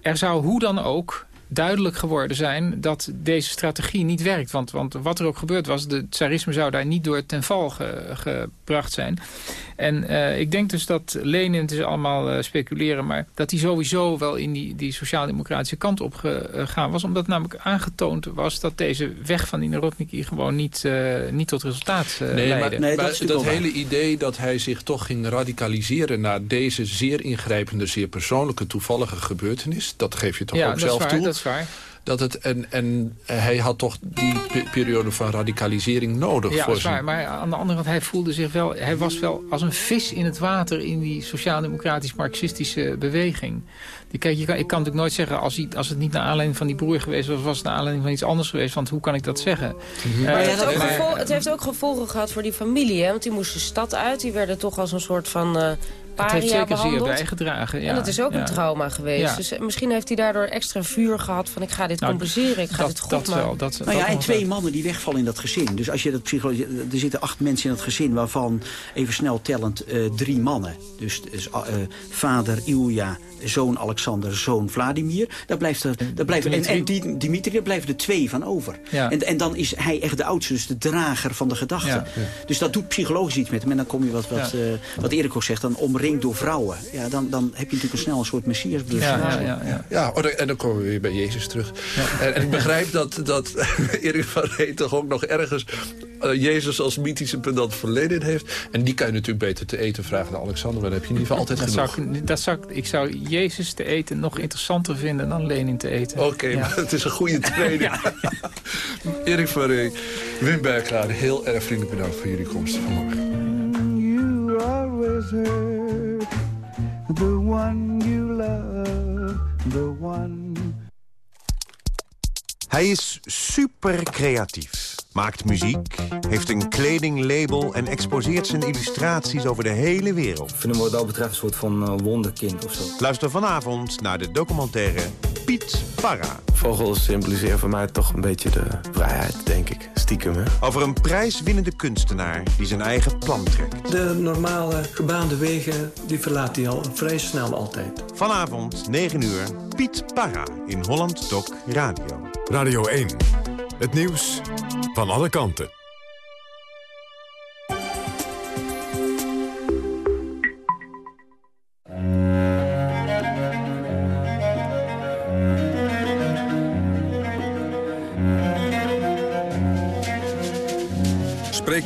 Er zou hoe dan ook duidelijk geworden zijn dat deze strategie niet werkt. Want, want wat er ook gebeurd was, de tsarisme zou daar niet door ten val ge, gebracht zijn. En uh, ik denk dus dat Lenin, het is allemaal uh, speculeren... maar dat hij sowieso wel in die, die sociaal-democratische kant op gegaan was. Omdat namelijk aangetoond was dat deze weg van die Narodniki... gewoon niet, uh, niet tot resultaat nee, leidde. Maar, nee, dat, maar dat hele idee dat hij zich toch ging radicaliseren... naar deze zeer ingrijpende, zeer persoonlijke, toevallige gebeurtenis... dat geef je toch ja, ook zelf waar, toe? dat is waar. Dat het, en, en hij had toch die periode van radicalisering nodig ja, voor dat is waar. Maar aan de andere kant, hij voelde zich wel... hij was wel als een vis in het water in die sociaal-democratisch-marxistische beweging. Die, kijk, je kan, ik kan natuurlijk nooit zeggen, als, hij, als het niet naar aanleiding van die broer geweest was... was het naar aanleiding van iets anders geweest. Want hoe kan ik dat zeggen? Mm -hmm. uh, maar het, heeft maar, gevolg, het heeft ook gevolgen gehad voor die familie. Hè? Want die moesten de stad uit. Die werden toch als een soort van... Uh, dat heeft zeker zeer bijgedragen. Ja. En dat is ook ja. een trauma geweest. Ja. Dus misschien heeft hij daardoor extra vuur gehad van ik ga dit nou, compenseren, ik ga dat, dit goed dat maken. Wel, dat, nou ja, en twee mannen die wegvallen in dat gezin. Dus als je dat psychologie, er zitten acht mensen in dat gezin waarvan even snel tellend uh, drie mannen. Dus, dus uh, vader Ilja, zoon Alexander, zoon Vladimir. Daar blijft er, daar blijft, en, Dimitri, daar blijven er twee van over. Ja. En, en dan is hij echt de oudste, dus de drager van de gedachten. Ja. Dus dat doet psychologisch iets met hem. En dan kom je wat, wat, ja. uh, wat Erik ook zegt, dan omringd door vrouwen. Ja, dan, dan heb je natuurlijk snel een soort messias. Ja, ja, ja, ja. ja oh, en dan komen we weer bij Jezus terug. En, en, ik begrijp dat, dat *laughs* Erik van Ree toch ook nog ergens uh, Jezus als mythische pedant voor Lenin heeft. En die kan je natuurlijk beter te eten vragen dan Alexander. Maar dan heb je in ieder geval altijd dat genoeg. Zou ik, dat zou ik, ik zou Jezus te eten nog interessanter vinden dan Lenin te eten. Oké, okay, ja. maar het is een goede *laughs* training. Erik van Ree, Wim Berklaar, heel erg vriendelijk bedankt voor jullie komst vanmorgen. The one you love, the one... Hij is super creatief, maakt muziek, heeft een kledinglabel... en exposeert zijn illustraties over de hele wereld. Ik vind hem wat dat betreft een soort van uh, wonderkind of zo. Luister vanavond naar de documentaire Piet Parra. Vogels symboliseren voor mij toch een beetje de vrijheid, denk ik. Stiekem, hè? Over een prijswinnende kunstenaar die zijn eigen plan trekt. De normale gebaande wegen, die verlaat hij al vrij snel altijd. Vanavond, 9 uur, Piet Parra in Holland Doc Radio. Radio 1. Het nieuws van alle kanten.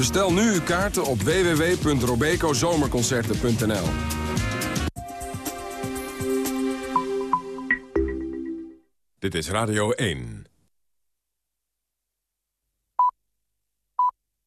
Bestel nu uw kaarten op www.robecozomerconcerten.nl. Dit is Radio 1.